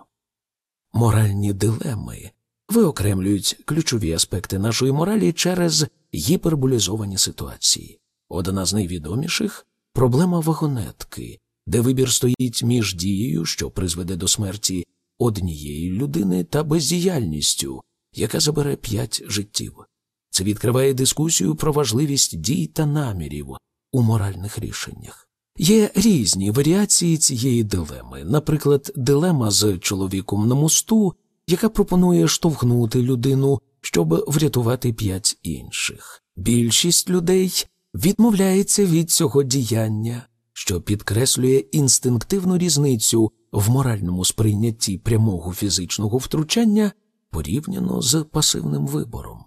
Моральні дилеми виокремлюють ключові аспекти нашої моралі через гіперболізовані ситуації. Одна з найвідоміших проблема вагонетки, де вибір стоїть між дією, що призведе до смерті однієї людини, та бездіяльністю, яка забере п'ять життів. Це відкриває дискусію про важливість дій та намірів у моральних рішеннях. Є різні варіації цієї дилеми, наприклад, дилема з чоловіком на мосту, яка пропонує штовхнути людину, щоб врятувати п'ять інших. Більшість людей відмовляється від цього діяння, що підкреслює інстинктивну різницю в моральному сприйнятті прямого фізичного втручання порівняно з пасивним вибором.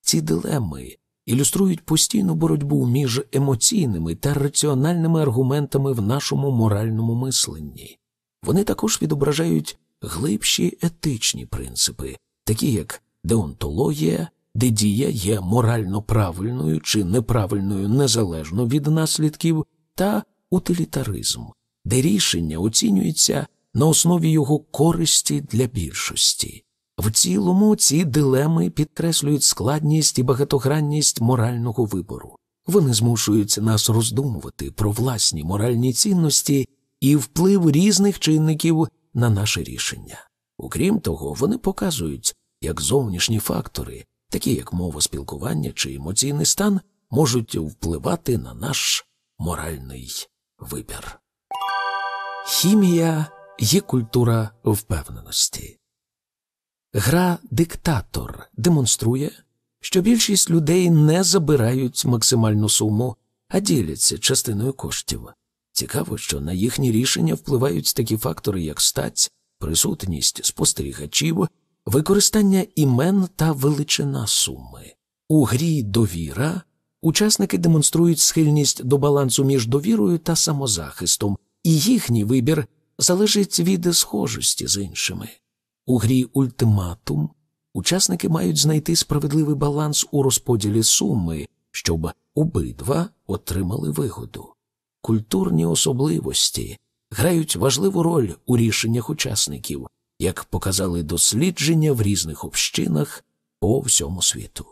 Ці дилеми ілюструють постійну боротьбу між емоційними та раціональними аргументами в нашому моральному мисленні. Вони також відображають глибші етичні принципи, такі як деонтологія, де дія є морально правильною чи неправильною незалежно від наслідків, та утилітаризм, де рішення оцінюється на основі його користі для більшості. В цілому ці дилеми підкреслюють складність і багатогранність морального вибору. Вони змушують нас роздумувати про власні моральні цінності і вплив різних чинників на наше рішення. Окрім того, вони показують, як зовнішні фактори, такі як мова спілкування чи емоційний стан, можуть впливати на наш моральний вибір. Хімія є культура впевненості. Гра диктатор демонструє, що більшість людей не забирають максимальну суму, а діляться частиною коштів. Цікаво, що на їхні рішення впливають такі фактори, як стать, присутність спостерігачів, використання імен та величина суми. У грі довіра учасники демонструють схильність до балансу між довірою та самозахистом, і їхній вибір залежить від схожості з іншими. У грі ультиматум учасники мають знайти справедливий баланс у розподілі суми, щоб обидва отримали вигоду. Культурні особливості грають важливу роль у рішеннях учасників, як показали дослідження в різних общинах по всьому світу.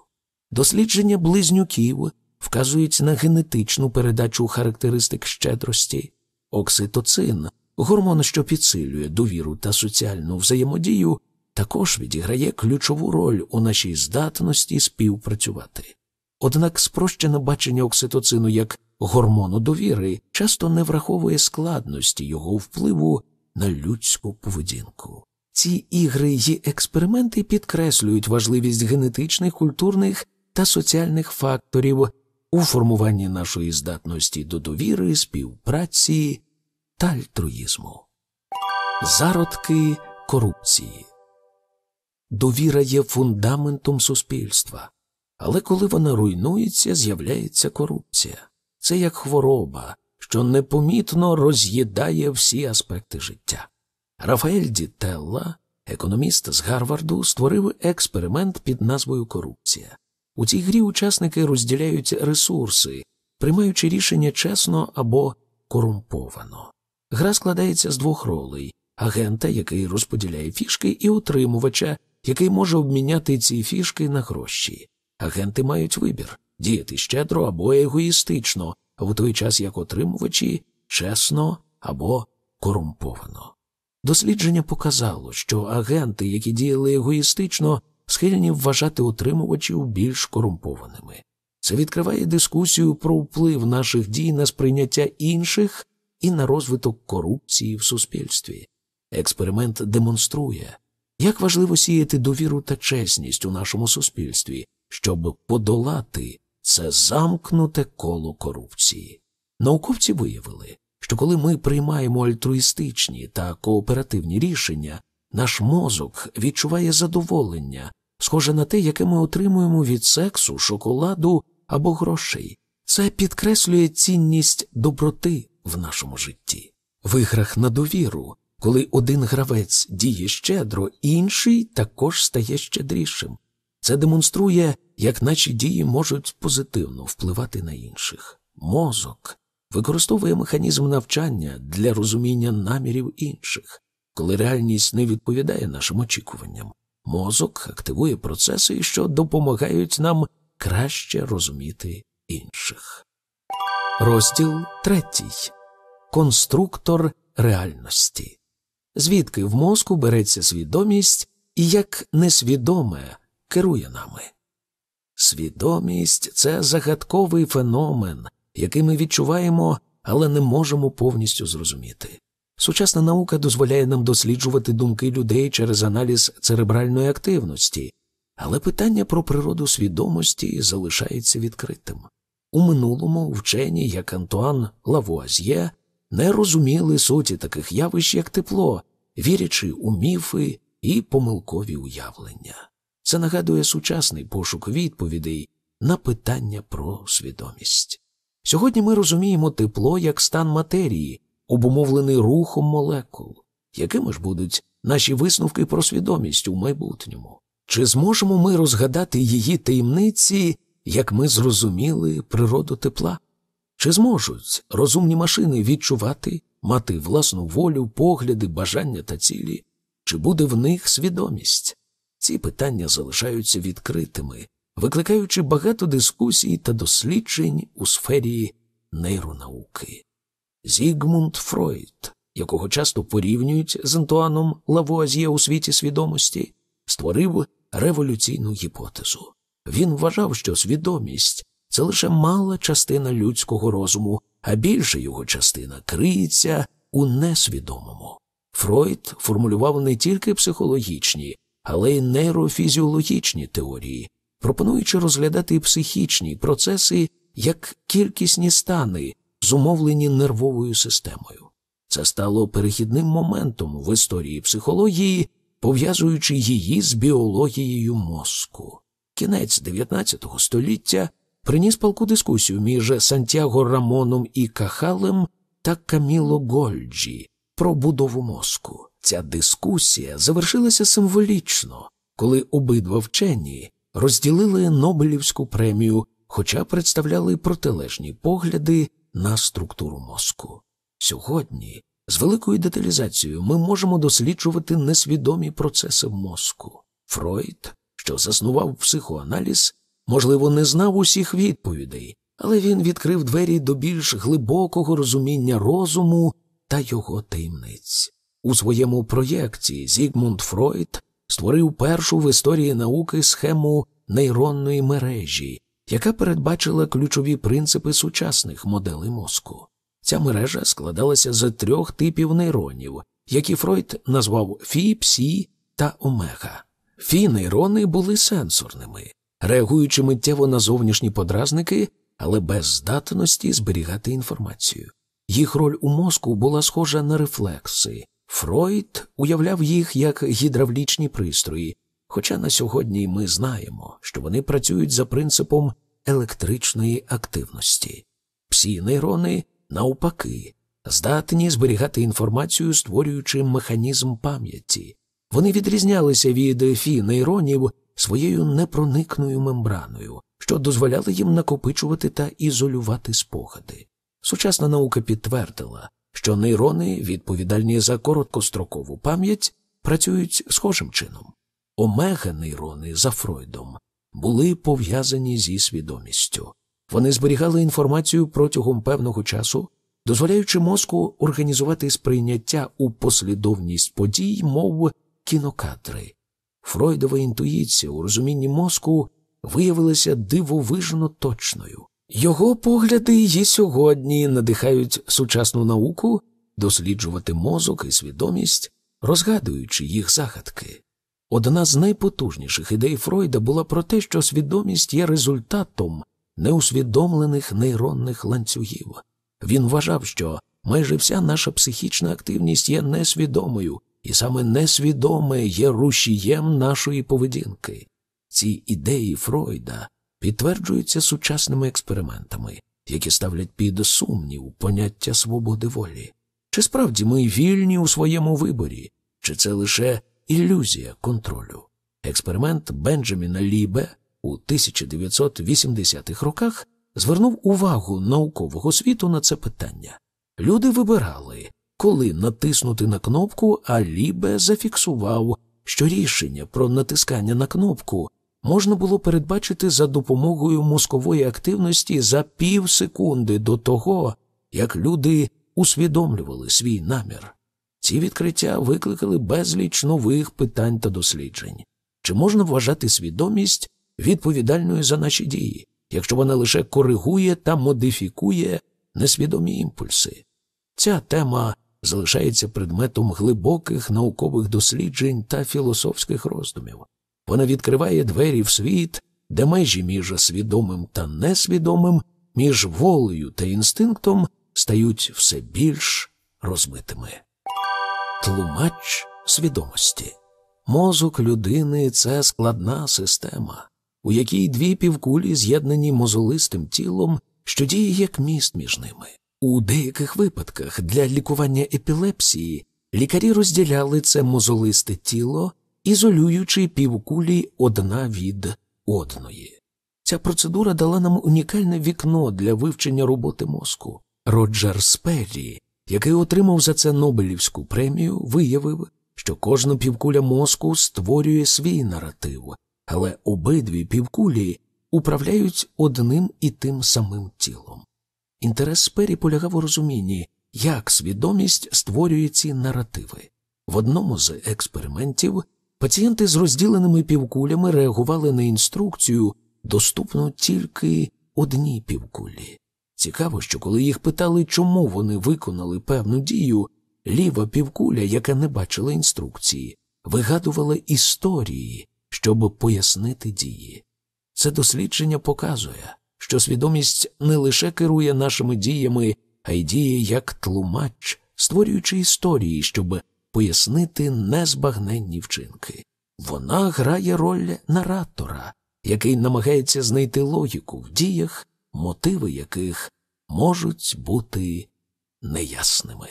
Дослідження близнюків вказують на генетичну передачу характеристик щедрості, окситоцин Гормон, що підсилює довіру та соціальну взаємодію, також відіграє ключову роль у нашій здатності співпрацювати. Однак спрощене бачення окситоцину як гормону довіри часто не враховує складності його впливу на людську поведінку. Ці ігри й експерименти підкреслюють важливість генетичних, культурних та соціальних факторів у формуванні нашої здатності до довіри, співпраці та альтруїзму. Зародки корупції. Довіра є фундаментом суспільства, але коли вона руйнується, з'являється корупція. Це як хвороба, що непомітно роз'їдає всі аспекти життя. Рафаель Дітелла, економіст з Гарварду, створив експеримент під назвою Корупція. У цій грі учасники розділяють ресурси, приймаючи рішення чесно або корумповано. Гра складається з двох ролей агента, який розподіляє фішки, і утримувача, який може обміняти ці фішки на гроші. Агенти мають вибір діяти щедро або егоїстично, в той час як отримувачі чесно або корумповано. Дослідження показало, що агенти, які діяли егоїстично, схильні вважати отримувачів більш корумпованими. Це відкриває дискусію про вплив наших дій на сприйняття інших і на розвиток корупції в суспільстві. Експеримент демонструє, як важливо сіяти довіру та чесність у нашому суспільстві, щоб подолати це замкнуте коло корупції. Науковці виявили, що коли ми приймаємо альтруїстичні та кооперативні рішення, наш мозок відчуває задоволення, схоже на те, яке ми отримуємо від сексу, шоколаду або грошей. Це підкреслює цінність доброти в нашому житті. В іграх на довіру, коли один гравець діє щедро, інший також стає щедрішим. Це демонструє, як наші дії можуть позитивно впливати на інших. Мозок використовує механізм навчання для розуміння намірів інших. Коли реальність не відповідає нашим очікуванням, мозок активує процеси, що допомагають нам краще розуміти інших. Розділ третій. Конструктор реальності. Звідки в мозку береться свідомість і як несвідоме керує нами. Свідомість це загадковий феномен, який ми відчуваємо, але не можемо повністю зрозуміти. Сучасна наука дозволяє нам досліджувати думки людей через аналіз церебральної активності, але питання про природу свідомості залишається відкритим. У минулому вчені, як Антуан Лавуазьє, не розуміли суті таких явищ, як тепло, вірячи у міфи і помилкові уявлення. Це нагадує сучасний пошук відповідей на питання про свідомість. Сьогодні ми розуміємо тепло як стан матерії, обумовлений рухом молекул, якими ж будуть наші висновки про свідомість у майбутньому. Чи зможемо ми розгадати її таємниці, як ми зрозуміли природу тепла? Чи зможуть розумні машини відчувати, мати власну волю, погляди, бажання та цілі? Чи буде в них свідомість? Ці питання залишаються відкритими, викликаючи багато дискусій та досліджень у сфері нейронауки. Зігмунд Фройд, якого часто порівнюють з Антуаном Лавуазьє у світі свідомості, створив революційну гіпотезу. Він вважав, що свідомість це лише мала частина людського розуму, а більша його частина криється у несвідомому. Фройд формулював не тільки психологічні, але й нейрофізіологічні теорії, пропонуючи розглядати психічні процеси як кількісні стани, зумовлені нервовою системою. Це стало перехідним моментом в історії психології, пов'язуючи її з біологією мозку. Кінець 19 століття приніс палку дискусію між Сантьяго Рамоном і Кахалем та Каміло Гольджі про будову мозку. Ця дискусія завершилася символічно, коли обидва вчені розділили Нобелівську премію, хоча представляли протилежні погляди на структуру мозку. Сьогодні, з великою деталізацією, ми можемо досліджувати несвідомі процеси мозку. Фройд, що заснував психоаналіз, можливо, не знав усіх відповідей, але він відкрив двері до більш глибокого розуміння розуму та його таємниць. У своєму проєкті Зігмунд Фройд створив першу в історії науки схему нейронної мережі, яка передбачила ключові принципи сучасних моделей мозку. Ця мережа складалася з трьох типів нейронів, які Фройд назвав Фі, Псі та Омега. Фі нейрони були сенсорними, реагуючи миттєво на зовнішні подразники, але без здатності зберігати інформацію. Їх роль у мозку була схожа на рефлекси. Фройд уявляв їх як гідравлічні пристрої, хоча на сьогодні ми знаємо, що вони працюють за принципом електричної активності. Псі нейрони, навпаки, здатні зберігати інформацію, створюючи механізм пам'яті. Вони відрізнялися від фі нейронів своєю непроникною мембраною, що дозволяли їм накопичувати та ізолювати спогади. Сучасна наука підтвердила, що нейрони, відповідальні за короткострокову пам'ять, працюють схожим чином. Омега-нейрони за Фройдом були пов'язані зі свідомістю. Вони зберігали інформацію протягом певного часу, дозволяючи мозку організувати сприйняття у послідовність подій, мов кінокадри. Фройдова інтуїція у розумінні мозку виявилася дивовижно точною. Його погляди і сьогодні надихають сучасну науку досліджувати мозок і свідомість, розгадуючи їх загадки. Одна з найпотужніших ідей Фройда була про те, що свідомість є результатом неусвідомлених нейронних ланцюгів. Він вважав, що майже вся наша психічна активність є несвідомою, і саме несвідоме є рушієм нашої поведінки. Ці ідеї Фройда підтверджуються сучасними експериментами, які ставлять під сумнів поняття свободи волі. Чи справді ми вільні у своєму виборі, чи це лише ілюзія контролю? Експеримент Бенджаміна Лібе у 1980-х роках звернув увагу наукового світу на це питання. Люди вибирали, коли натиснути на кнопку, а Лібе зафіксував, що рішення про натискання на кнопку можна було передбачити за допомогою мозкової активності за пів секунди до того, як люди усвідомлювали свій намір. Ці відкриття викликали безліч нових питань та досліджень. Чи можна вважати свідомість відповідальною за наші дії, якщо вона лише коригує та модифікує несвідомі імпульси? Ця тема залишається предметом глибоких наукових досліджень та філософських роздумів. Вона відкриває двері в світ, де межі між свідомим та несвідомим, між волею та інстинктом стають все більш розмитими. Тлумач свідомості. Мозок людини це складна система, у якій дві півкулі з'єднані мозолистим тілом, що діє як міст між ними. У деяких випадках для лікування епілепсії лікарі розділяли це мозолисте тіло, ізолюючи півкулі одна від одної. Ця процедура дала нам унікальне вікно для вивчення роботи мозку. Роджер Сперрі, який отримав за це Нобелівську премію, виявив, що кожна півкуля мозку створює свій наратив, але обидві півкулі управляють одним і тим самим тілом. Інтерес Спері полягав у розумінні, як свідомість створює ці наративи. В одному з експериментів пацієнти з розділеними півкулями реагували на інструкцію, доступну тільки одній півкулі. Цікаво, що коли їх питали, чому вони виконали певну дію, ліва півкуля, яка не бачила інструкції, вигадувала історії, щоб пояснити дії. Це дослідження показує, що свідомість не лише керує нашими діями, а й діє як тлумач, створюючи історії, щоб пояснити незбагненні вчинки. Вона грає роль наратора, який намагається знайти логіку в діях, мотиви яких можуть бути неясними.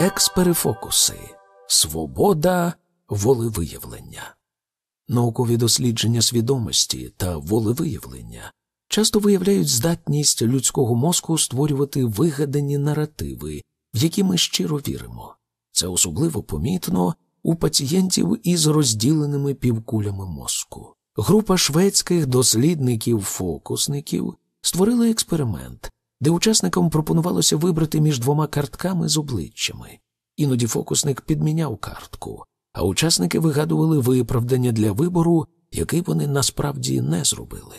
Експерифокуси свобода волевиявлення. Наукові дослідження свідомості та волевиявлення часто виявляють здатність людського мозку створювати вигадані наративи, в які ми щиро віримо. Це особливо помітно у пацієнтів із розділеними півкулями мозку. Група шведських дослідників-фокусників створила експеримент, де учасникам пропонувалося вибрати між двома картками з обличчями. Іноді фокусник підміняв картку, а учасники вигадували виправдання для вибору, який вони насправді не зробили.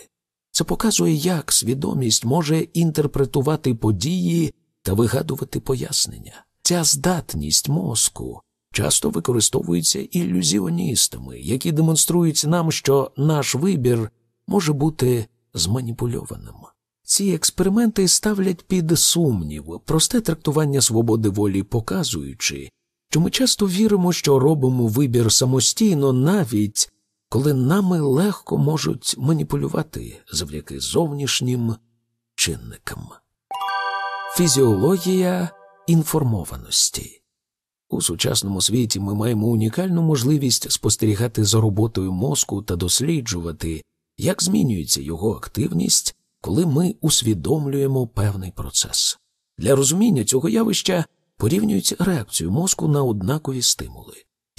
Це показує, як свідомість може інтерпретувати події та вигадувати пояснення. Ця здатність мозку часто використовується ілюзіоністами, які демонструють нам, що наш вибір може бути зманіпульованим. Ці експерименти ставлять під сумнів просте трактування свободи волі, показуючи, що ми часто віримо, що робимо вибір самостійно, навіть коли нами легко можуть маніпулювати завдяки зовнішнім чинникам. Фізіологія інформованості у сучасному світі ми маємо унікальну можливість спостерігати за роботою мозку та досліджувати, як змінюється його активність, коли ми усвідомлюємо певний процес. Для розуміння цього явища порівнюють реакцію мозку на однакові стимули,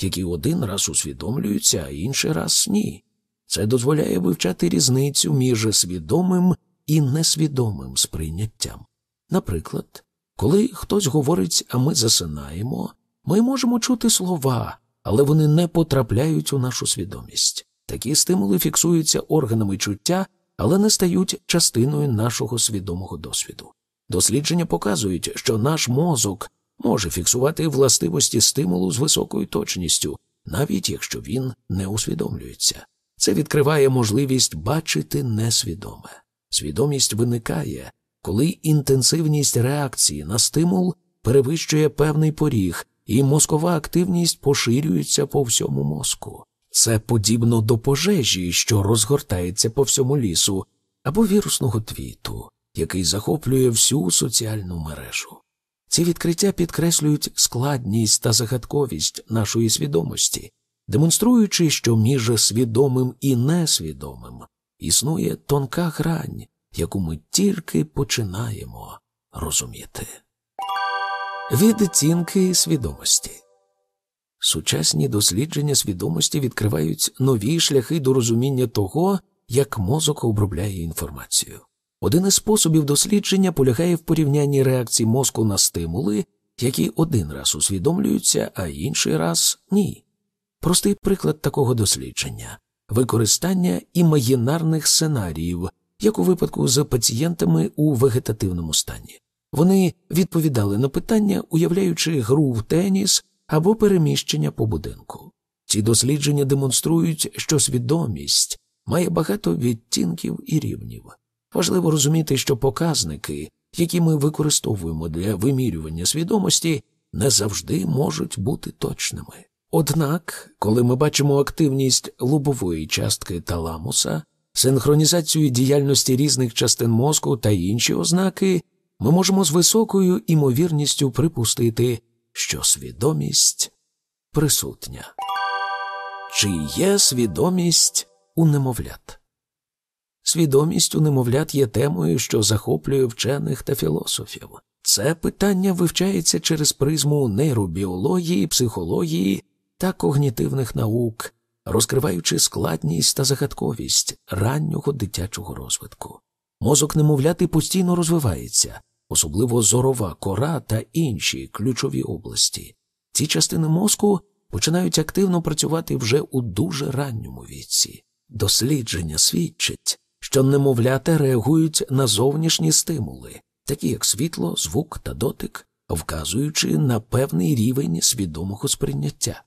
які один раз усвідомлюються, а інший раз ні. Це дозволяє вивчати різницю між свідомим і несвідомим сприйняттям. Наприклад, коли хтось говорить, а ми засинаємо, ми можемо чути слова, але вони не потрапляють у нашу свідомість. Такі стимули фіксуються органами чуття, але не стають частиною нашого свідомого досвіду. Дослідження показують, що наш мозок може фіксувати властивості стимулу з високою точністю, навіть якщо він не усвідомлюється. Це відкриває можливість бачити несвідоме. Свідомість виникає, коли інтенсивність реакції на стимул перевищує певний поріг, і мозкова активність поширюється по всьому мозку. Це подібно до пожежі, що розгортається по всьому лісу, або вірусного твіту, який захоплює всю соціальну мережу. Ці відкриття підкреслюють складність та загадковість нашої свідомості, демонструючи, що між свідомим і несвідомим існує тонка грань, яку ми тільки починаємо розуміти. Відтінки свідомості Сучасні дослідження свідомості відкривають нові шляхи до розуміння того, як мозок обробляє інформацію. Один із способів дослідження полягає в порівнянні реакцій мозку на стимули, які один раз усвідомлюються, а інший раз ні. Простий приклад такого дослідження використання імагінарних сценаріїв, як у випадку з пацієнтами у вегетативному стані. Вони відповідали на питання, уявляючи гру в теніс або переміщення по будинку. Ці дослідження демонструють, що свідомість має багато відтінків і рівнів. Важливо розуміти, що показники, які ми використовуємо для вимірювання свідомості, не завжди можуть бути точними. Однак, коли ми бачимо активність лобової частки таламуса, синхронізацію діяльності різних частин мозку та інші ознаки, ми можемо з високою імовірністю припустити, що свідомість присутня. Чи є свідомість у немовлят? Свідомість у немовлят є темою, що захоплює вчених та філософів. Це питання вивчається через призму нейробіології, психології та когнітивних наук, розкриваючи складність та загадковість раннього дитячого розвитку. Мозок немовляти постійно розвивається, особливо зорова кора та інші ключові області. Ці частини мозку починають активно працювати вже у дуже ранньому віці. Дослідження свідчить, що немовлята реагують на зовнішні стимули, такі як світло, звук та дотик, вказуючи на певний рівень свідомого сприйняття.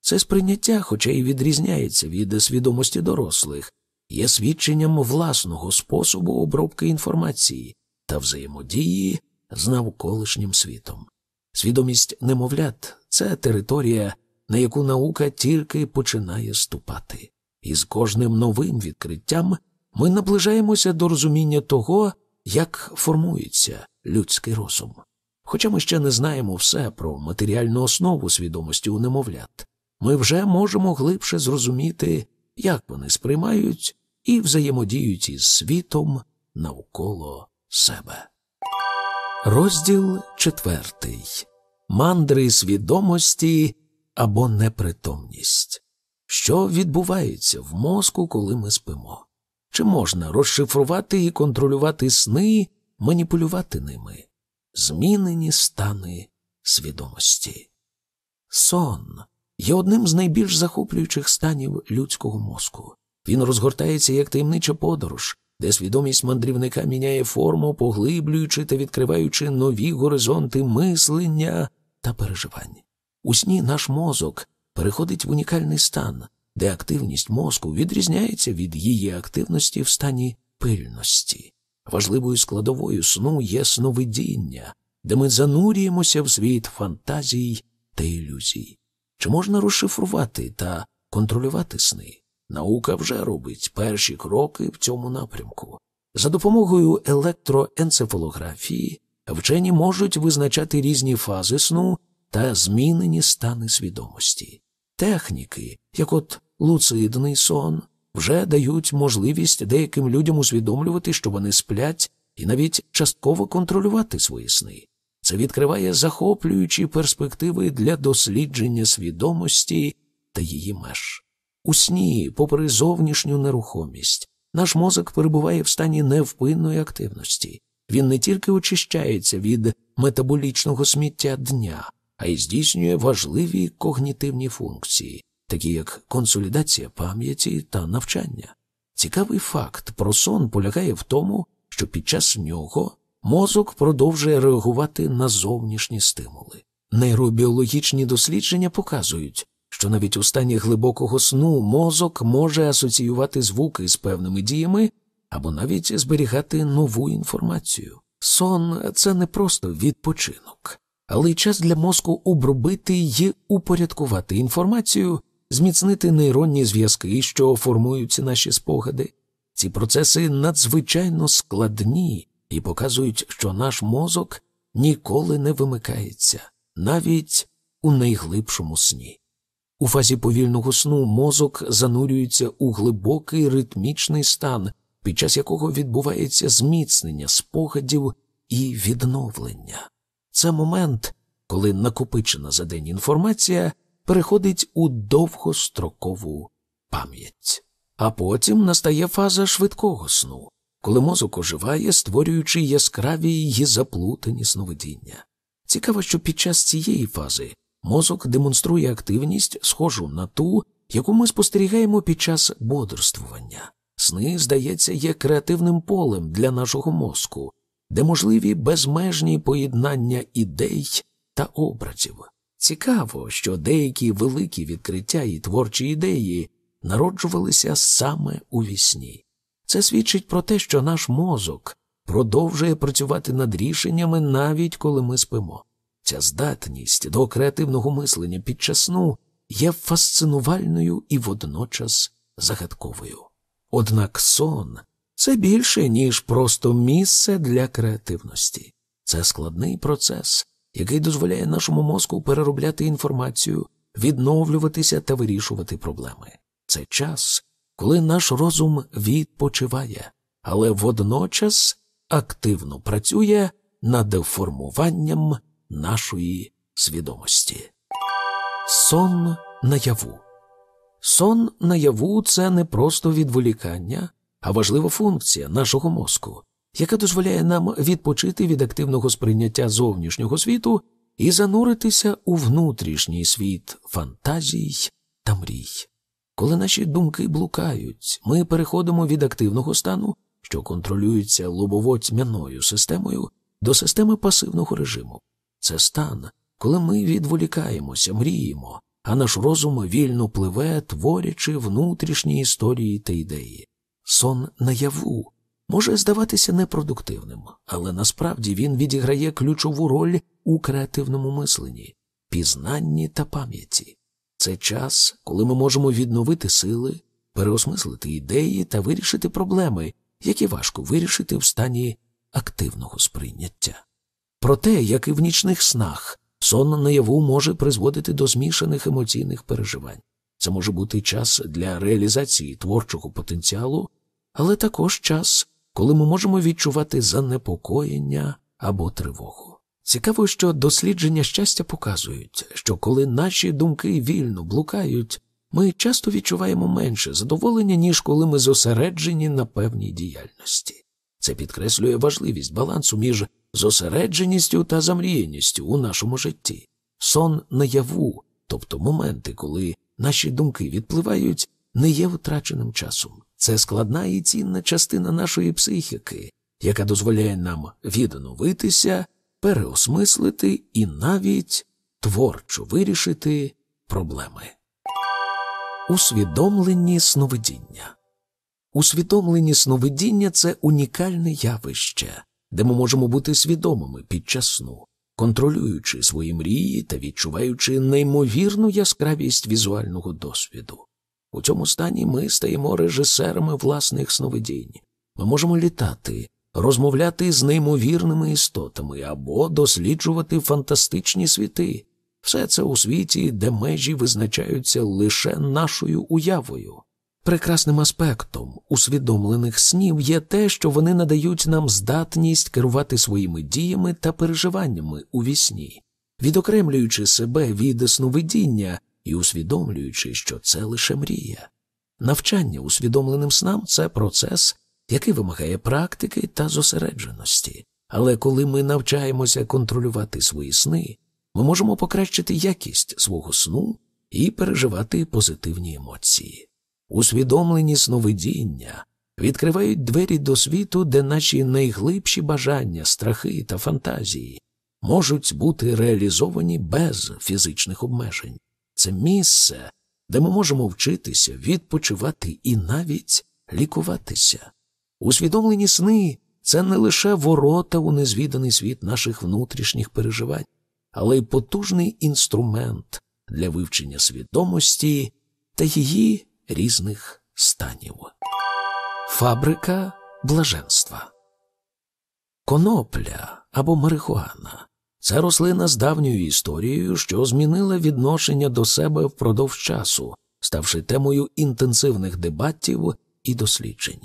Це сприйняття, хоча й відрізняється від свідомості дорослих, є свідченням власного способу обробки інформації та взаємодії з навколишнім світом. Свідомість немовлят це територія, на яку наука тільки починає ступати, і з кожним новим відкриттям ми наближаємося до розуміння того, як формується людський розум. Хоча ми ще не знаємо все про матеріальну основу свідомості у немовлят, ми вже можемо глибше зрозуміти, як вони сприймають і взаємодіють із світом навколо себе. Розділ четвертий мандри свідомості або непритомність. Що відбувається в мозку, коли ми спимо? Чи можна розшифрувати і контролювати сни, маніпулювати ними? Змінені стани свідомості. Сон є одним з найбільш захоплюючих станів людського мозку. Він розгортається як таємнича подорож, де свідомість мандрівника міняє форму, поглиблюючи та відкриваючи нові горизонти мислення та переживань. У сні наш мозок переходить в унікальний стан, де активність мозку відрізняється від її активності в стані пильності. Важливою складовою сну є сновидіння, де ми занурюємося в світ фантазій та ілюзій. Чи можна розшифрувати та контролювати сни? Наука вже робить перші кроки в цьому напрямку. За допомогою електроенцефалографії вчені можуть визначати різні фази сну та змінені стани свідомості. Техніки, як от луцидний сон, вже дають можливість деяким людям усвідомлювати, що вони сплять, і навіть частково контролювати свої сни. Це відкриває захоплюючі перспективи для дослідження свідомості та її меж. У сні, попри зовнішню нерухомість, наш мозок перебуває в стані невпинної активності. Він не тільки очищається від метаболічного сміття дня, а й здійснює важливі когнітивні функції, такі як консолідація пам'яті та навчання. Цікавий факт про сон полягає в тому, що під час нього мозок продовжує реагувати на зовнішні стимули. Нейробіологічні дослідження показують, що навіть у стані глибокого сну мозок може асоціювати звуки з певними діями або навіть зберігати нову інформацію. Сон це не просто відпочинок, але й час для мозку обробити й упорядкувати інформацію, зміцнити нейронні зв'язки, що формують наші спогади. Ці процеси надзвичайно складні і показують, що наш мозок ніколи не вимикається, навіть у найглибшому сні. У фазі повільного сну мозок занурюється у глибокий ритмічний стан, під час якого відбувається зміцнення спогадів і відновлення. Це момент, коли накопичена за день інформація переходить у довгострокову пам'ять. А потім настає фаза швидкого сну, коли мозок оживає, створюючи яскраві й заплутані сновидіння. Цікаво, що під час цієї фази мозок демонструє активність, схожу на ту, яку ми спостерігаємо під час бодрствування. Сни, здається, є креативним полем для нашого мозку, де можливі безмежні поєднання ідей та образів. Цікаво, що деякі великі відкриття і творчі ідеї народжувалися саме у вісні. Це свідчить про те, що наш мозок продовжує працювати над рішеннями навіть коли ми спимо. Ця здатність до креативного мислення під час сну є фасцинувальною і водночас загадковою. Однак сон це більше, ніж просто місце для креативності. Це складний процес, який дозволяє нашому мозку переробляти інформацію, відновлюватися та вирішувати проблеми. Це час, коли наш розум відпочиває, але водночас активно працює над формуванням нашої свідомості. Сон наяву. Сон наяву це не просто відволікання, а важлива функція нашого мозку, яка дозволяє нам відпочити від активного сприйняття зовнішнього світу і зануритися у внутрішній світ фантазій та мрій. Коли наші думки блукають, ми переходимо від активного стану, що контролюється лобово-тьмяною системою, до системи пасивного режиму. Це стан, коли ми відволікаємося, мріємо, а наш розум вільно пливе, творячи внутрішні історії та ідеї. Сон наяву може здаватися непродуктивним, але насправді він відіграє ключову роль у креативному мисленні, пізнанні та пам'яті. Це час, коли ми можемо відновити сили, переосмислити ідеї та вирішити проблеми, які важко вирішити в стані активного сприйняття. Проте, як і в нічних снах, сон наяву може призводити до змішаних емоційних переживань. Це може бути час для реалізації творчого потенціалу, але також час, коли ми можемо відчувати занепокоєння або тривогу. Цікаво, що дослідження щастя показують, що коли наші думки вільно блукають, ми часто відчуваємо менше задоволення, ніж коли ми зосереджені на певній діяльності. Це підкреслює важливість балансу між зосередженістю та замріяністю у нашому житті. Сон наяву, тобто моменти, коли наші думки відпливають, не є втраченим часом. Це складна і цінна частина нашої психіки, яка дозволяє нам відновитися, переосмислити і навіть творчо вирішити проблеми. Усвідомлені сновидіння. Усвідомлені сновидіння це унікальне явище, де ми можемо бути свідомими під час сну, контролюючи свої мрії та відчуваючи неймовірну яскравість візуального досвіду. У цьому стані ми стаємо режисерами власних сновидінь. Ми можемо літати, розмовляти з неймовірними істотами або досліджувати фантастичні світи. Все це у світі, де межі визначаються лише нашою уявою. Прекрасним аспектом усвідомлених снів є те, що вони надають нам здатність керувати своїми діями та переживаннями у вісні, відокремлюючи себе від сновидіння і усвідомлюючи, що це лише мрія. Навчання усвідомленим снам це процес, який вимагає практики та зосередженості. Але коли ми навчаємося контролювати свої сни, ми можемо покращити якість свого сну і переживати позитивні емоції. Усвідомлені сновидіння відкривають двері до світу, де наші найглибші бажання, страхи та фантазії можуть бути реалізовані без фізичних обмежень. Це місце, де ми можемо вчитися, відпочивати і навіть лікуватися. Усвідомлені сни це не лише ворота у незвіданий світ наших внутрішніх переживань, але й потужний інструмент для вивчення свідомості та її різних станів. Фабрика блаженства. Конопля або марихуана це рослина з давньою історією, що змінила відношення до себе впродовж часу, ставши темою інтенсивних дебатів і досліджень.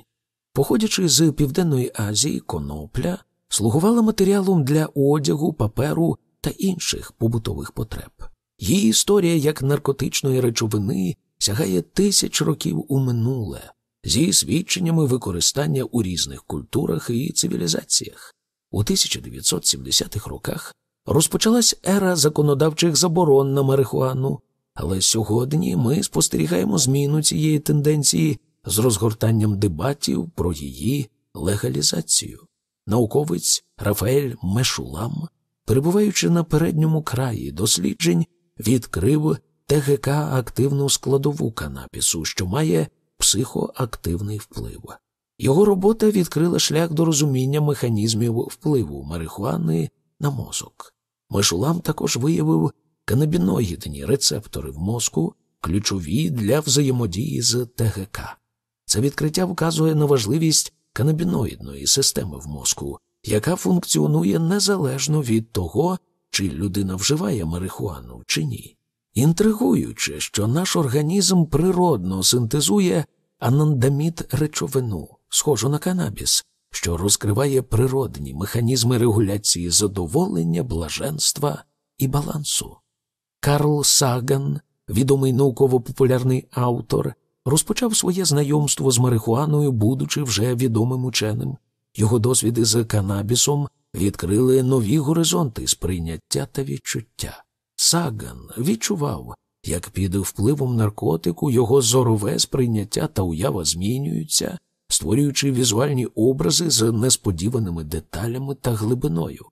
Походячи з Південної Азії, конопля слугувала матеріалом для одягу, паперу та інших побутових потреб. Її історія як наркотичної речовини сягає тисяч років у минуле, зі свідченнями використання у різних культурах і цивілізаціях. У 1970-х роках розпочалась ера законодавчих заборон на марихуану, але сьогодні ми спостерігаємо зміну цієї тенденції з розгортанням дебатів про її легалізацію. Науковець Рафаель Мешулам, перебуваючи на передньому краї досліджень, відкрив ТГК активну складову канабісу, що має психоактивний вплив. Його робота відкрила шлях до розуміння механізмів впливу марихуани на мозок. Мешулам також виявив канабіноїдні рецептори в мозку, ключові для взаємодії з ТГК. Це відкриття вказує на важливість канабіноїдної системи в мозку, яка функціонує незалежно від того, чи людина вживає марихуану чи ні. Інтригуюче, що наш організм природно синтезує анандамід речовину, схожу на канабіс, що розкриває природні механізми регуляції задоволення, блаженства і балансу. Карл Саган, відомий науково-популярний автор, розпочав своє знайомство з марихуаною, будучи вже відомим ученим. Його досвіди з канабісом відкрили нові горизонти сприйняття та відчуття. Саган відчував, як під впливом наркотику його зорове сприйняття та уява змінюються, створюючи візуальні образи з несподіваними деталями та глибиною.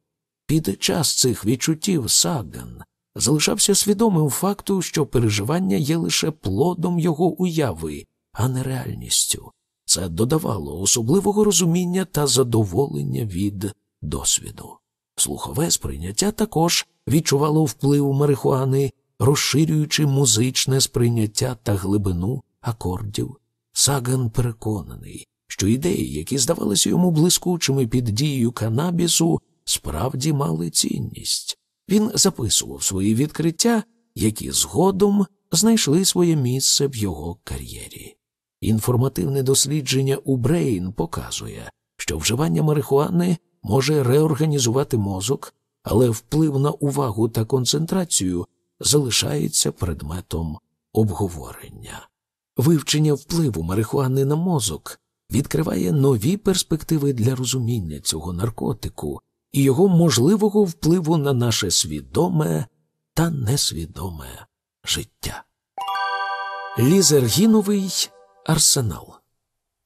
Під час цих відчуттів Саган залишався свідомим факту, що переживання є лише плодом його уяви, а не реальністю. Це додавало особливого розуміння та задоволення від досвіду. Слухове сприйняття також відчувало вплив марихуани, розширюючи музичне сприйняття та глибину акордів. Саган переконаний, що ідеї, які здавалися йому блискучими під дією канабісу, справді мали цінність. Він записував свої відкриття, які згодом знайшли своє місце в його кар'єрі. Інформативне дослідження у Брейн показує, що вживання марихуани може реорганізувати мозок, але вплив на увагу та концентрацію залишається предметом обговорення. Вивчення впливу марихуани на мозок відкриває нові перспективи для розуміння цього наркотику і його можливого впливу на наше свідоме та несвідоме життя. Лізергіновий арсенал.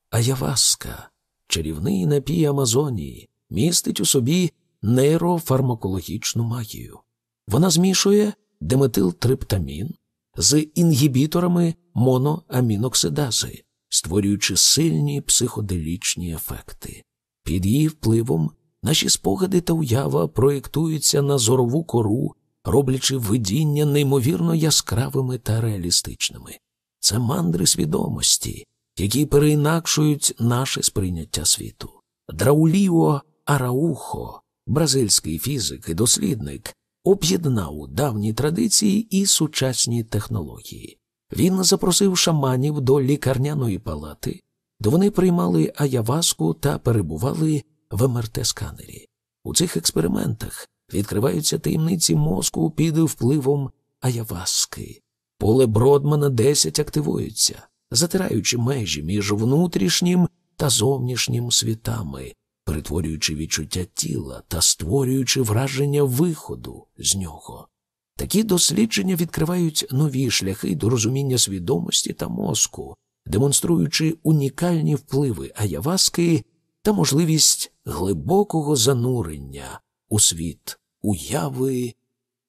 Аяваска, чарівний напій Амазонії, містить у собі нейрофармакологічну магію. Вона змішує деметилтриптамін з інгібіторами моноаміноксидази, створюючи сильні психоделічні ефекти. Під її впливом наші спогади та уява проєктуються на зорову кору, роблячи видіння неймовірно яскравими та реалістичними. Це мандри свідомості, які переінакшують наше сприйняття світу. Драуліо Араухо, бразильський фізик і дослідник, об'єднав давні традиції і сучасні технології. Він запросив шаманів до лікарняної палати, де вони приймали аяваску та перебували в МРТ-сканері. У цих експериментах відкриваються таємниці мозку під впливом аяваски. Поле Бродмана 10 активується, затираючи межі між внутрішнім та зовнішнім світами, перетворюючи відчуття тіла та створюючи враження виходу з нього. Такі дослідження відкривають нові шляхи до розуміння свідомості та мозку, демонструючи унікальні впливи аяваски та можливість глибокого занурення у світ уяви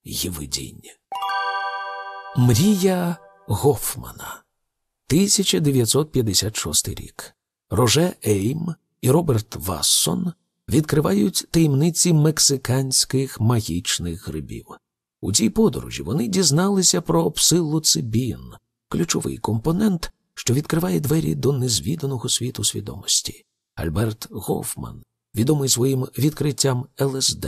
й видіння. Мрія Гофмана 1956 рік. Роже Ейм і Роберт Вассон відкривають таємниці мексиканських магічних грибів. У цій подорожі вони дізналися про псилоцибін, ключовий компонент, що відкриває двері до незвіданого світу свідомості. Альберт Гофман, відомий своїм відкриттям ЛСД,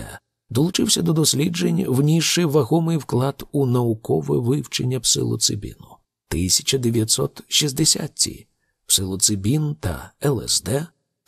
долучився до досліджень, внісши вагомий вклад у наукове вивчення псилоцибіну. 1960-ті псилоцибін та ЛСД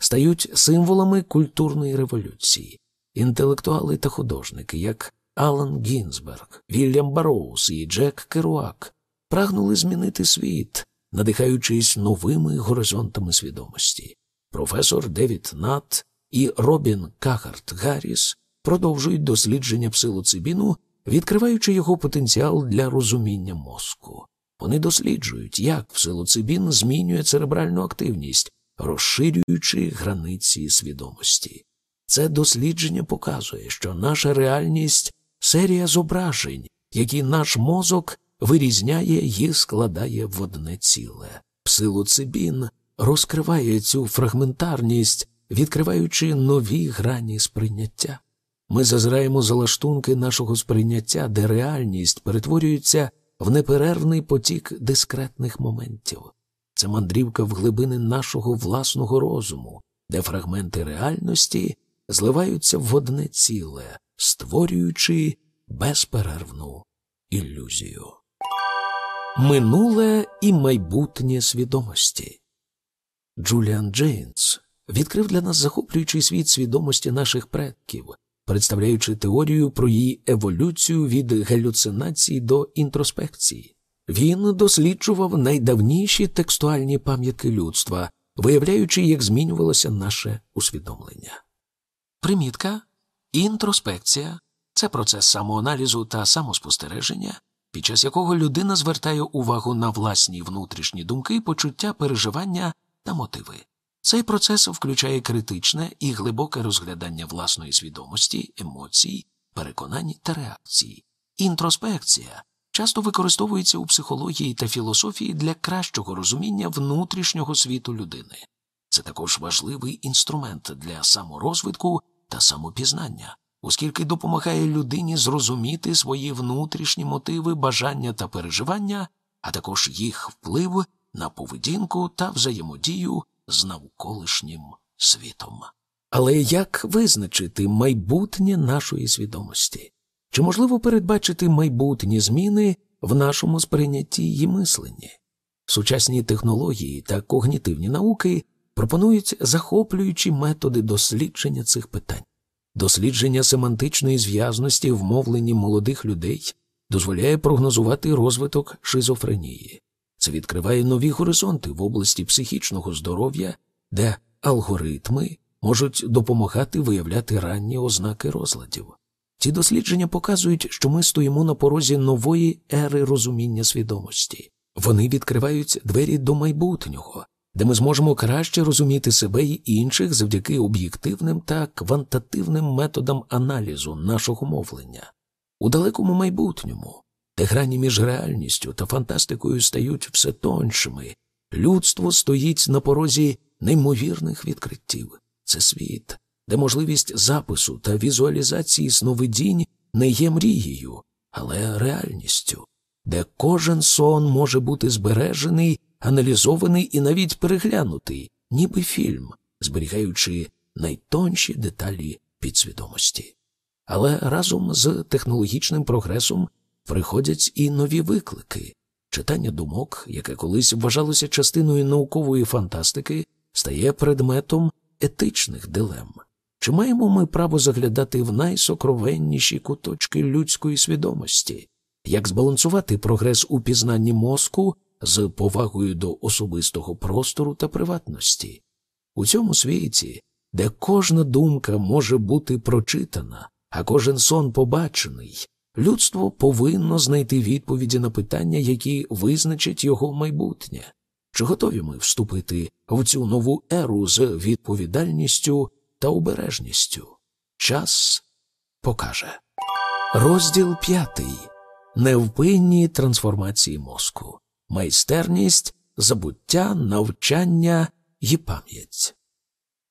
стають символами культурної революції. Інтелектуали та художники, як Алан Гінзберг, Вільям Бароус і Джек Керуак, прагнули змінити світ, надихаючись новими горизонтами свідомості. Професор Девід Нат і Робін Кахарт Гарріс продовжують дослідження псилоцибіну, відкриваючи його потенціал для розуміння мозку. Вони досліджують, як псилоцибін змінює церебральну активність, розширюючи границі свідомості. Це дослідження показує, що наша реальність серія зображень, які наш мозок вирізняє і складає в одне ціле. Псилоцибін розкриває цю фрагментарність, відкриваючи нові грані сприйняття. Ми зазираємо за лаштунки нашого сприйняття, де реальність перетворюється в неперервний потік дискретних моментів. Це мандрівка в глибини нашого власного розуму, де фрагменти реальності зливаються в одне ціле, створюючи безперервну ілюзію. Минуле і майбутнє свідомості. Джуліан Джейнс відкрив для нас захоплюючий світ свідомості наших предків, представляючи теорію про її еволюцію від галюцинації до інтроспекції. Він досліджував найдавніші текстуальні пам'ятки людства, виявляючи, як змінювалося наше усвідомлення. Примітка інтроспекція це процес самоаналізу та самоспостереження, під час якого людина звертає увагу на власні внутрішні думки, почуття, переживання та мотиви. Цей процес включає критичне і глибоке розглядання власної свідомості, емоцій, переконань та реакцій. Інтроспекція часто використовується у психології та філософії для кращого розуміння внутрішнього світу людини. Це також важливий інструмент для саморозвитку та самопізнання, оскільки допомагає людині зрозуміти свої внутрішні мотиви, бажання та переживання, а також їх вплив на поведінку та взаємодію з навколишнім світом. Але як визначити майбутнє нашої свідомості? Чи можливо передбачити майбутні зміни в нашому сприйнятті і мисленні? Сучасні технології та когнітивні науки пропонують захоплюючі методи дослідження цих питань. Дослідження семантичної зв'язності в мовленні молодих людей дозволяє прогнозувати розвиток шизофренії. Це відкриває нові горизонти в області психічного здоров'я, де алгоритми можуть допомагати виявляти ранні ознаки розладів. Ці дослідження показують, що ми стоїмо на порозі нової ери розуміння свідомості. Вони відкривають двері до майбутнього, де ми зможемо краще розуміти себе і інших завдяки об'єктивним та квантативним методам аналізу нашого мовлення. У далекому майбутньому, де грані між реальністю та фантастикою стають все тоншими, людство стоїть на порозі неймовірних відкриттів. Це світ, де можливість запису та візуалізації сновидінь не є мрією, але реальністю, де кожен сон може бути збережений, аналізований і навіть переглянутий, ніби фільм, зберігаючи найтонші деталі підсвідомості. Але разом з технологічним прогресом приходять і нові виклики. Читання думок, яке колись вважалося частиною наукової фантастики, стає предметом етичних дилем. Чи маємо ми право заглядати в найсокровенніші куточки людської свідомості? Як збалансувати прогрес у пізнанні мозку з повагою до особистого простору та приватності? У цьому світі, де кожна думка може бути прочитана, а кожен сон побачений, людство повинно знайти відповіді на питання, які визначать його майбутнє. Чи готові ми вступити в цю нову еру з відповідальністю та обережністю? Час покаже. Розділ п'ятий невпинні трансформації мозку, майстерність, забуття, навчання і пам'ять.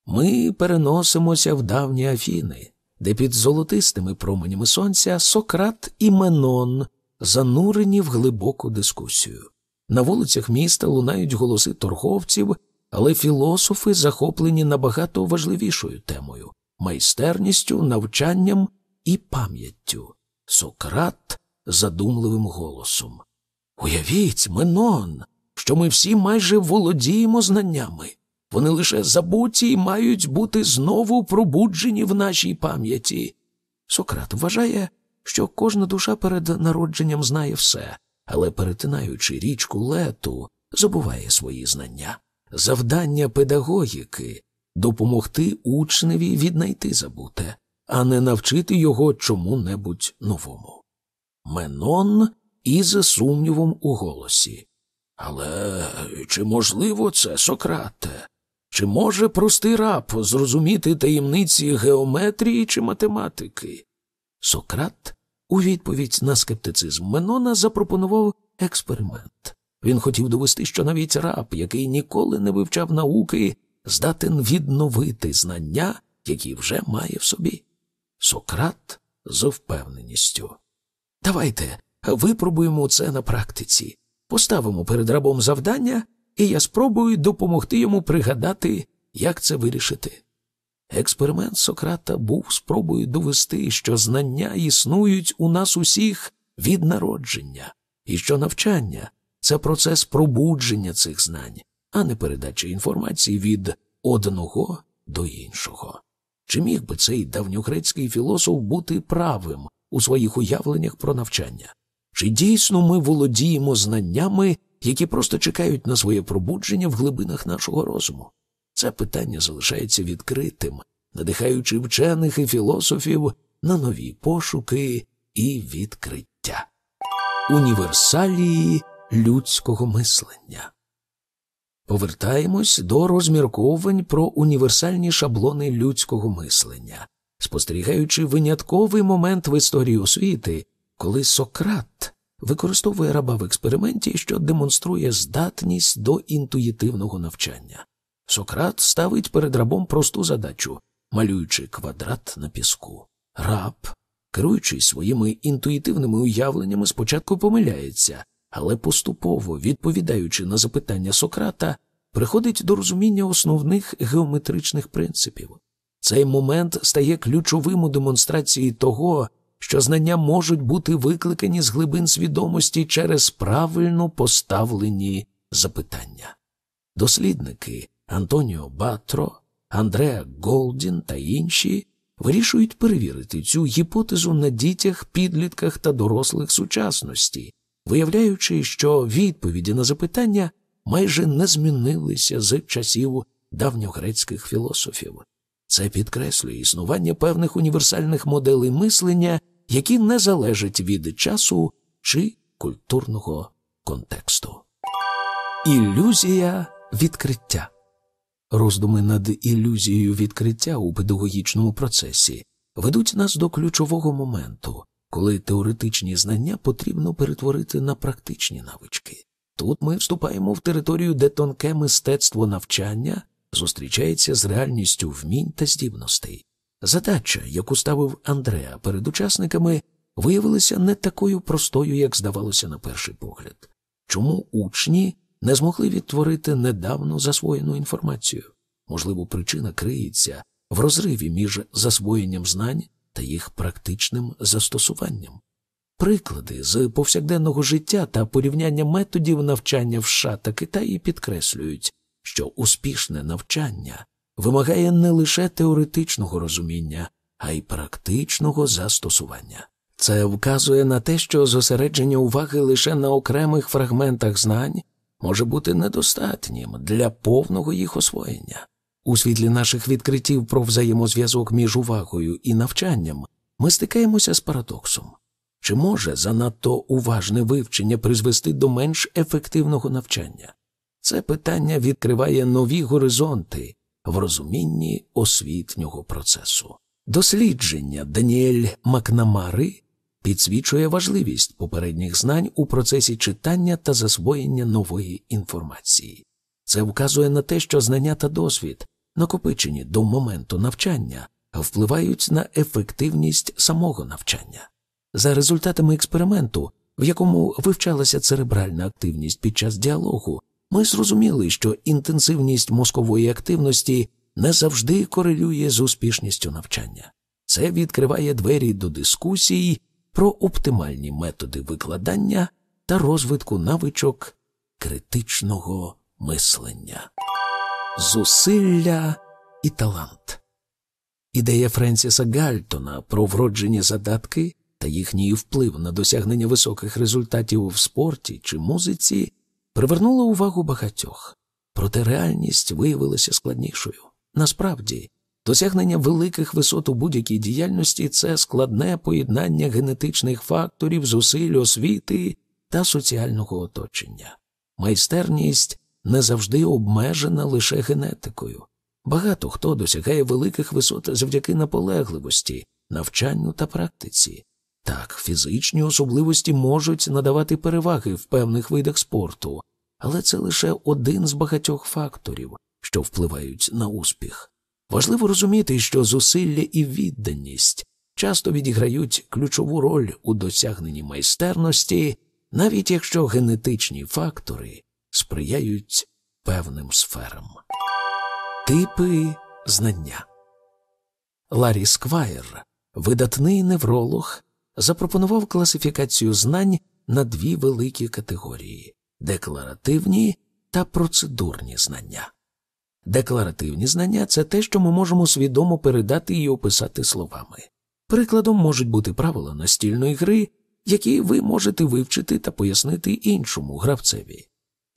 Ми переносимося в давні Афіни, де під золотистими променями сонця Сократ і Менон занурені в глибоку дискусію. На вулицях міста лунають голоси торговців, але філософи захоплені набагато важливішою темою майстерністю, навчанням і пам'яттю. Сократ задумливим голосом. Уявіть, Менон, що ми всі майже володіємо знаннями. Вони лише забуті і мають бути знову пробуджені в нашій пам'яті. Сократ вважає, що кожна душа перед народженням знає все, але, перетинаючи річку лету, забуває свої знання. Завдання педагогіки допомогти учневі віднайти забуте, а не навчити його чому-небудь новому. Менон із сумнівом у голосі. Але чи можливо це, Сократе? Чи може простий раб зрозуміти таємниці геометрії чи математики? Сократ у відповідь на скептицизм Менона запропонував експеримент. Він хотів довести, що навіть раб, який ніколи не вивчав науки, здатен відновити знання, які вже має в собі. Сократ з впевненістю. Давайте випробуємо це на практиці, поставимо перед рабом завдання, і я спробую допомогти йому пригадати, як це вирішити. Експеримент Сократа був спробою довести, що знання існують у нас усіх від народження, і що навчання це процес пробудження цих знань, а не передача інформації від одного до іншого. Чи міг би цей давньогрецький філософ бути правим у своїх уявленнях про навчання? Чи дійсно ми володіємо знаннями, які просто чекають на своє пробудження в глибинах нашого розуму? Це питання залишається відкритим, надихаючи вчених і філософів на нові пошуки і відкриття. Універсалії людського мислення. Повертаємось до розмірковань про універсальні шаблони людського мислення, спостерігаючи винятковий момент в історії освіти, коли Сократ використовує раба в експерименті, що демонструє здатність до інтуїтивного навчання. Сократ ставить перед рабом просту задачу, малюючи квадрат на піску. Раб, керуючись своїми інтуїтивними уявленнями, спочатку помиляється, але поступово, відповідаючи на запитання Сократа, приходить до розуміння основних геометричних принципів. Цей момент стає ключовим у демонстрації того, що знання можуть бути викликані з глибин свідомості через правильно поставлені запитання. Дослідники Антоніо Батро, Андреа Голдін та інші вирішують перевірити цю гіпотезу на дітях, підлітках та дорослих сучасності, виявляючи, що відповіді на запитання майже не змінилися з часів давньогрецьких філософів. Це підкреслює існування певних універсальних моделей мислення, які не залежать від часу чи культурного контексту. Ілюзія відкриття роздуми над ілюзією відкриття у педагогічному процесі ведуть нас до ключового моменту, коли теоретичні знання потрібно перетворити на практичні навички. Тут ми вступаємо в територію, де тонке мистецтво навчання зустрічається з реальністю вмінь та здібностей. Задача, яку ставив Андреа перед учасниками, виявилася не такою простою, як здавалося на перший погляд. Чому учні не змогли відтворити недавно засвоєну інформацію? Можливо, причина криється в розриві між засвоєнням знань та їх практичним застосуванням. Приклади з повсякденного життя та порівняння методів навчання в США та Китаї підкреслюють, що успішне навчання вимагає не лише теоретичного розуміння, а й практичного застосування. Це вказує на те, що зосередження уваги лише на окремих фрагментах знань може бути недостатнім для повного їх освоєння. У світлі наших відкриттів про взаємозв'язок між увагою і навчанням ми стикаємося з парадоксом. Чи може занадто уважне вивчення призвести до менш ефективного навчання? Це питання відкриває нові горизонти в розумінні освітнього процесу. Дослідження Даніель Макнамари підсвічує важливість попередніх знань у процесі читання та засвоєння нової інформації. Це вказує на те, що знання та досвід, накопичені до моменту навчання, впливають на ефективність самого навчання. За результатами експерименту, в якому вивчалася церебральна активність під час діалогу, ми зрозуміли, що інтенсивність мозкової активності не завжди корелює з успішністю навчання. Це відкриває двері до дискусій про оптимальні методи викладання та розвитку навичок критичного мислення. Зусилля і талант. Ідея Френсіса Гальтона про вроджені задатки та їхній вплив на досягнення високих результатів в спорті чи музиці привернула увагу багатьох, проте реальність виявилася складнішою. Насправді, досягнення великих висот у будь-якій діяльності це складне поєднання генетичних факторів, зусиль освіти та соціального оточення. Майстерність не завжди обмежена лише генетикою. Багато хто досягає великих висот завдяки наполегливості, навчанню та практиці. Так, фізичні особливості можуть надавати переваги в певних видах спорту, але це лише один з багатьох факторів, що впливають на успіх. Важливо розуміти, що зусилля і відданість часто відіграють ключову роль у досягненні майстерності, навіть якщо генетичні фактори сприяють певним сферам. Типи знання Ларі Сквайр, видатний невролог, запропонував класифікацію знань на дві великі категорії декларативні та процедурні знання. Декларативні знання це те, що ми можемо свідомо передати і описати словами. Прикладом можуть бути правила настільної гри, які ви можете вивчити та пояснити іншому гравцеві.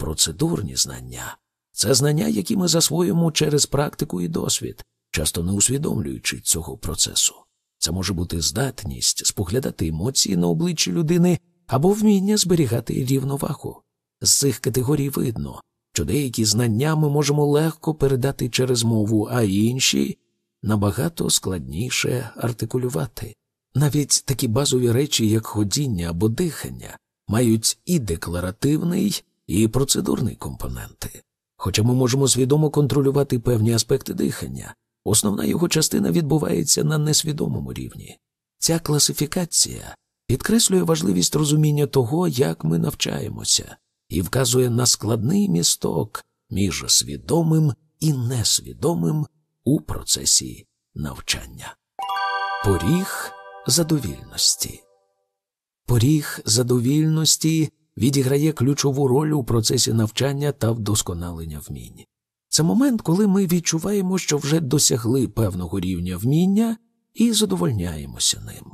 Процедурні знання це знання, які ми засвоїмо через практику і досвід, часто не усвідомлюючи цього процесу. Це може бути здатність споглядати емоції на обличчі людини або вміння зберігати рівновагу. З цих категорій видно, що деякі знання ми можемо легко передати через мову, а інші набагато складніше артикулювати. Навіть такі базові речі, як ходіння або дихання, мають і декларативний, і процедурний компоненти. Хоча ми можемо свідомо контролювати певні аспекти дихання, основна його частина відбувається на несвідомому рівні. Ця класифікація підкреслює важливість розуміння того, як ми навчаємося, і вказує на складний місток між свідомим і несвідомим у процесі навчання. Поріг задовільності. Поріг задовільності відіграє ключову роль у процесі навчання та вдосконалення вмінь. Це момент, коли ми відчуваємо, що вже досягли певного рівня вміння і задовольняємося ним.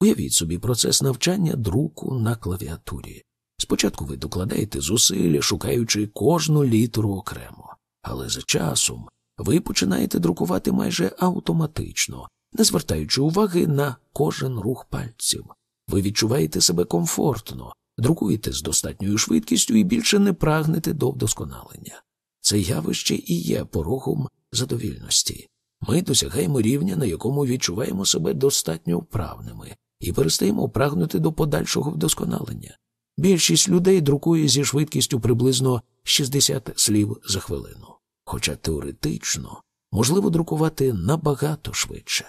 Уявіть собі процес навчання друку на клавіатурі. Спочатку ви докладаєте зусилля, шукаючи кожну літеру окремо, але за часом ви починаєте друкувати майже автоматично, не звертаючи уваги на кожен рух пальців. Ви відчуваєте себе комфортно, друкуєте з достатньою швидкістю і більше не прагнете до вдосконалення. Це явище і є порогом задовільності. Ми досягаємо рівня, на якому відчуваємо себе достатньо вправними, і перестаємо прагнути до подальшого вдосконалення. Більшість людей друкує зі швидкістю приблизно 60 слів за хвилину, хоча теоретично можливо друкувати набагато швидше.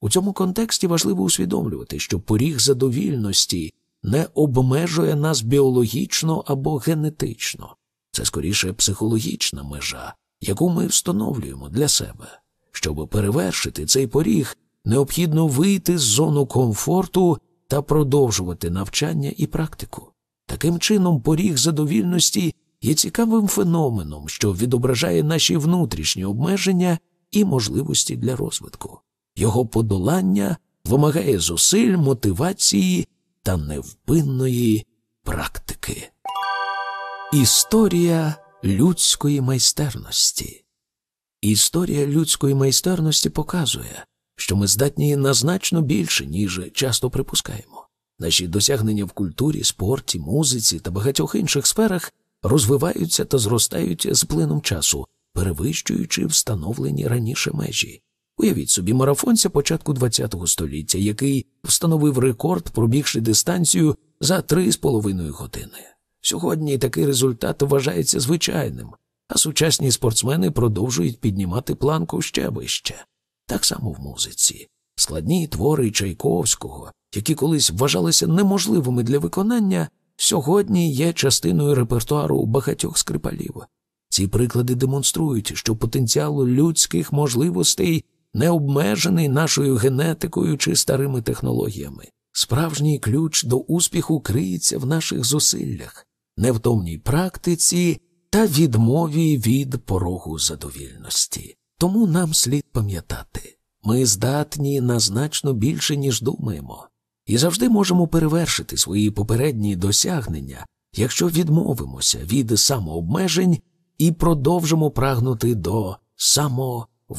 У цьому контексті важливо усвідомлювати, що поріг задовільності не обмежує нас біологічно або генетично, це скоріше психологічна межа, яку ми встановлюємо для себе. Щоб перевершити цей поріг, необхідно вийти з зону комфорту та продовжувати навчання і практику. Таким чином, поріг задовільності є цікавим феноменом, що відображає наші внутрішні обмеження і можливості для розвитку. Його подолання вимагає зусиль, мотивації та невпинної практики. Історія людської майстерності. Історія людської майстерності показує, що ми здатні на значно більше, ніж часто припускаємо. Наші досягнення в культурі, спорті, музиці та багатьох інших сферах розвиваються та зростають з плином часу, перевищуючи встановлені раніше межі. Уявіть собі марафонця початку ХХ століття, який встановив рекорд, пробігши дистанцію за три з половиною години. Сьогодні такий результат вважається звичайним, а сучасні спортсмени продовжують піднімати планку ще вище. Так само в музиці. Складні твори Чайковського, які колись вважалися неможливими для виконання, сьогодні є частиною репертуару багатьох скрипалів. Ці приклади демонструють, що потенціал людських можливостей не обмежений нашою генетикою чи старими технологіями. Справжній ключ до успіху криється в наших зусиллях, невтомній практиці та відмові від порогу задовільності. Тому нам слід пам'ятати ми здатні на значно більше, ніж думаємо, і завжди можемо перевершити свої попередні досягнення, якщо відмовимося від самообмежень і продовжимо прагнути до самореалізації.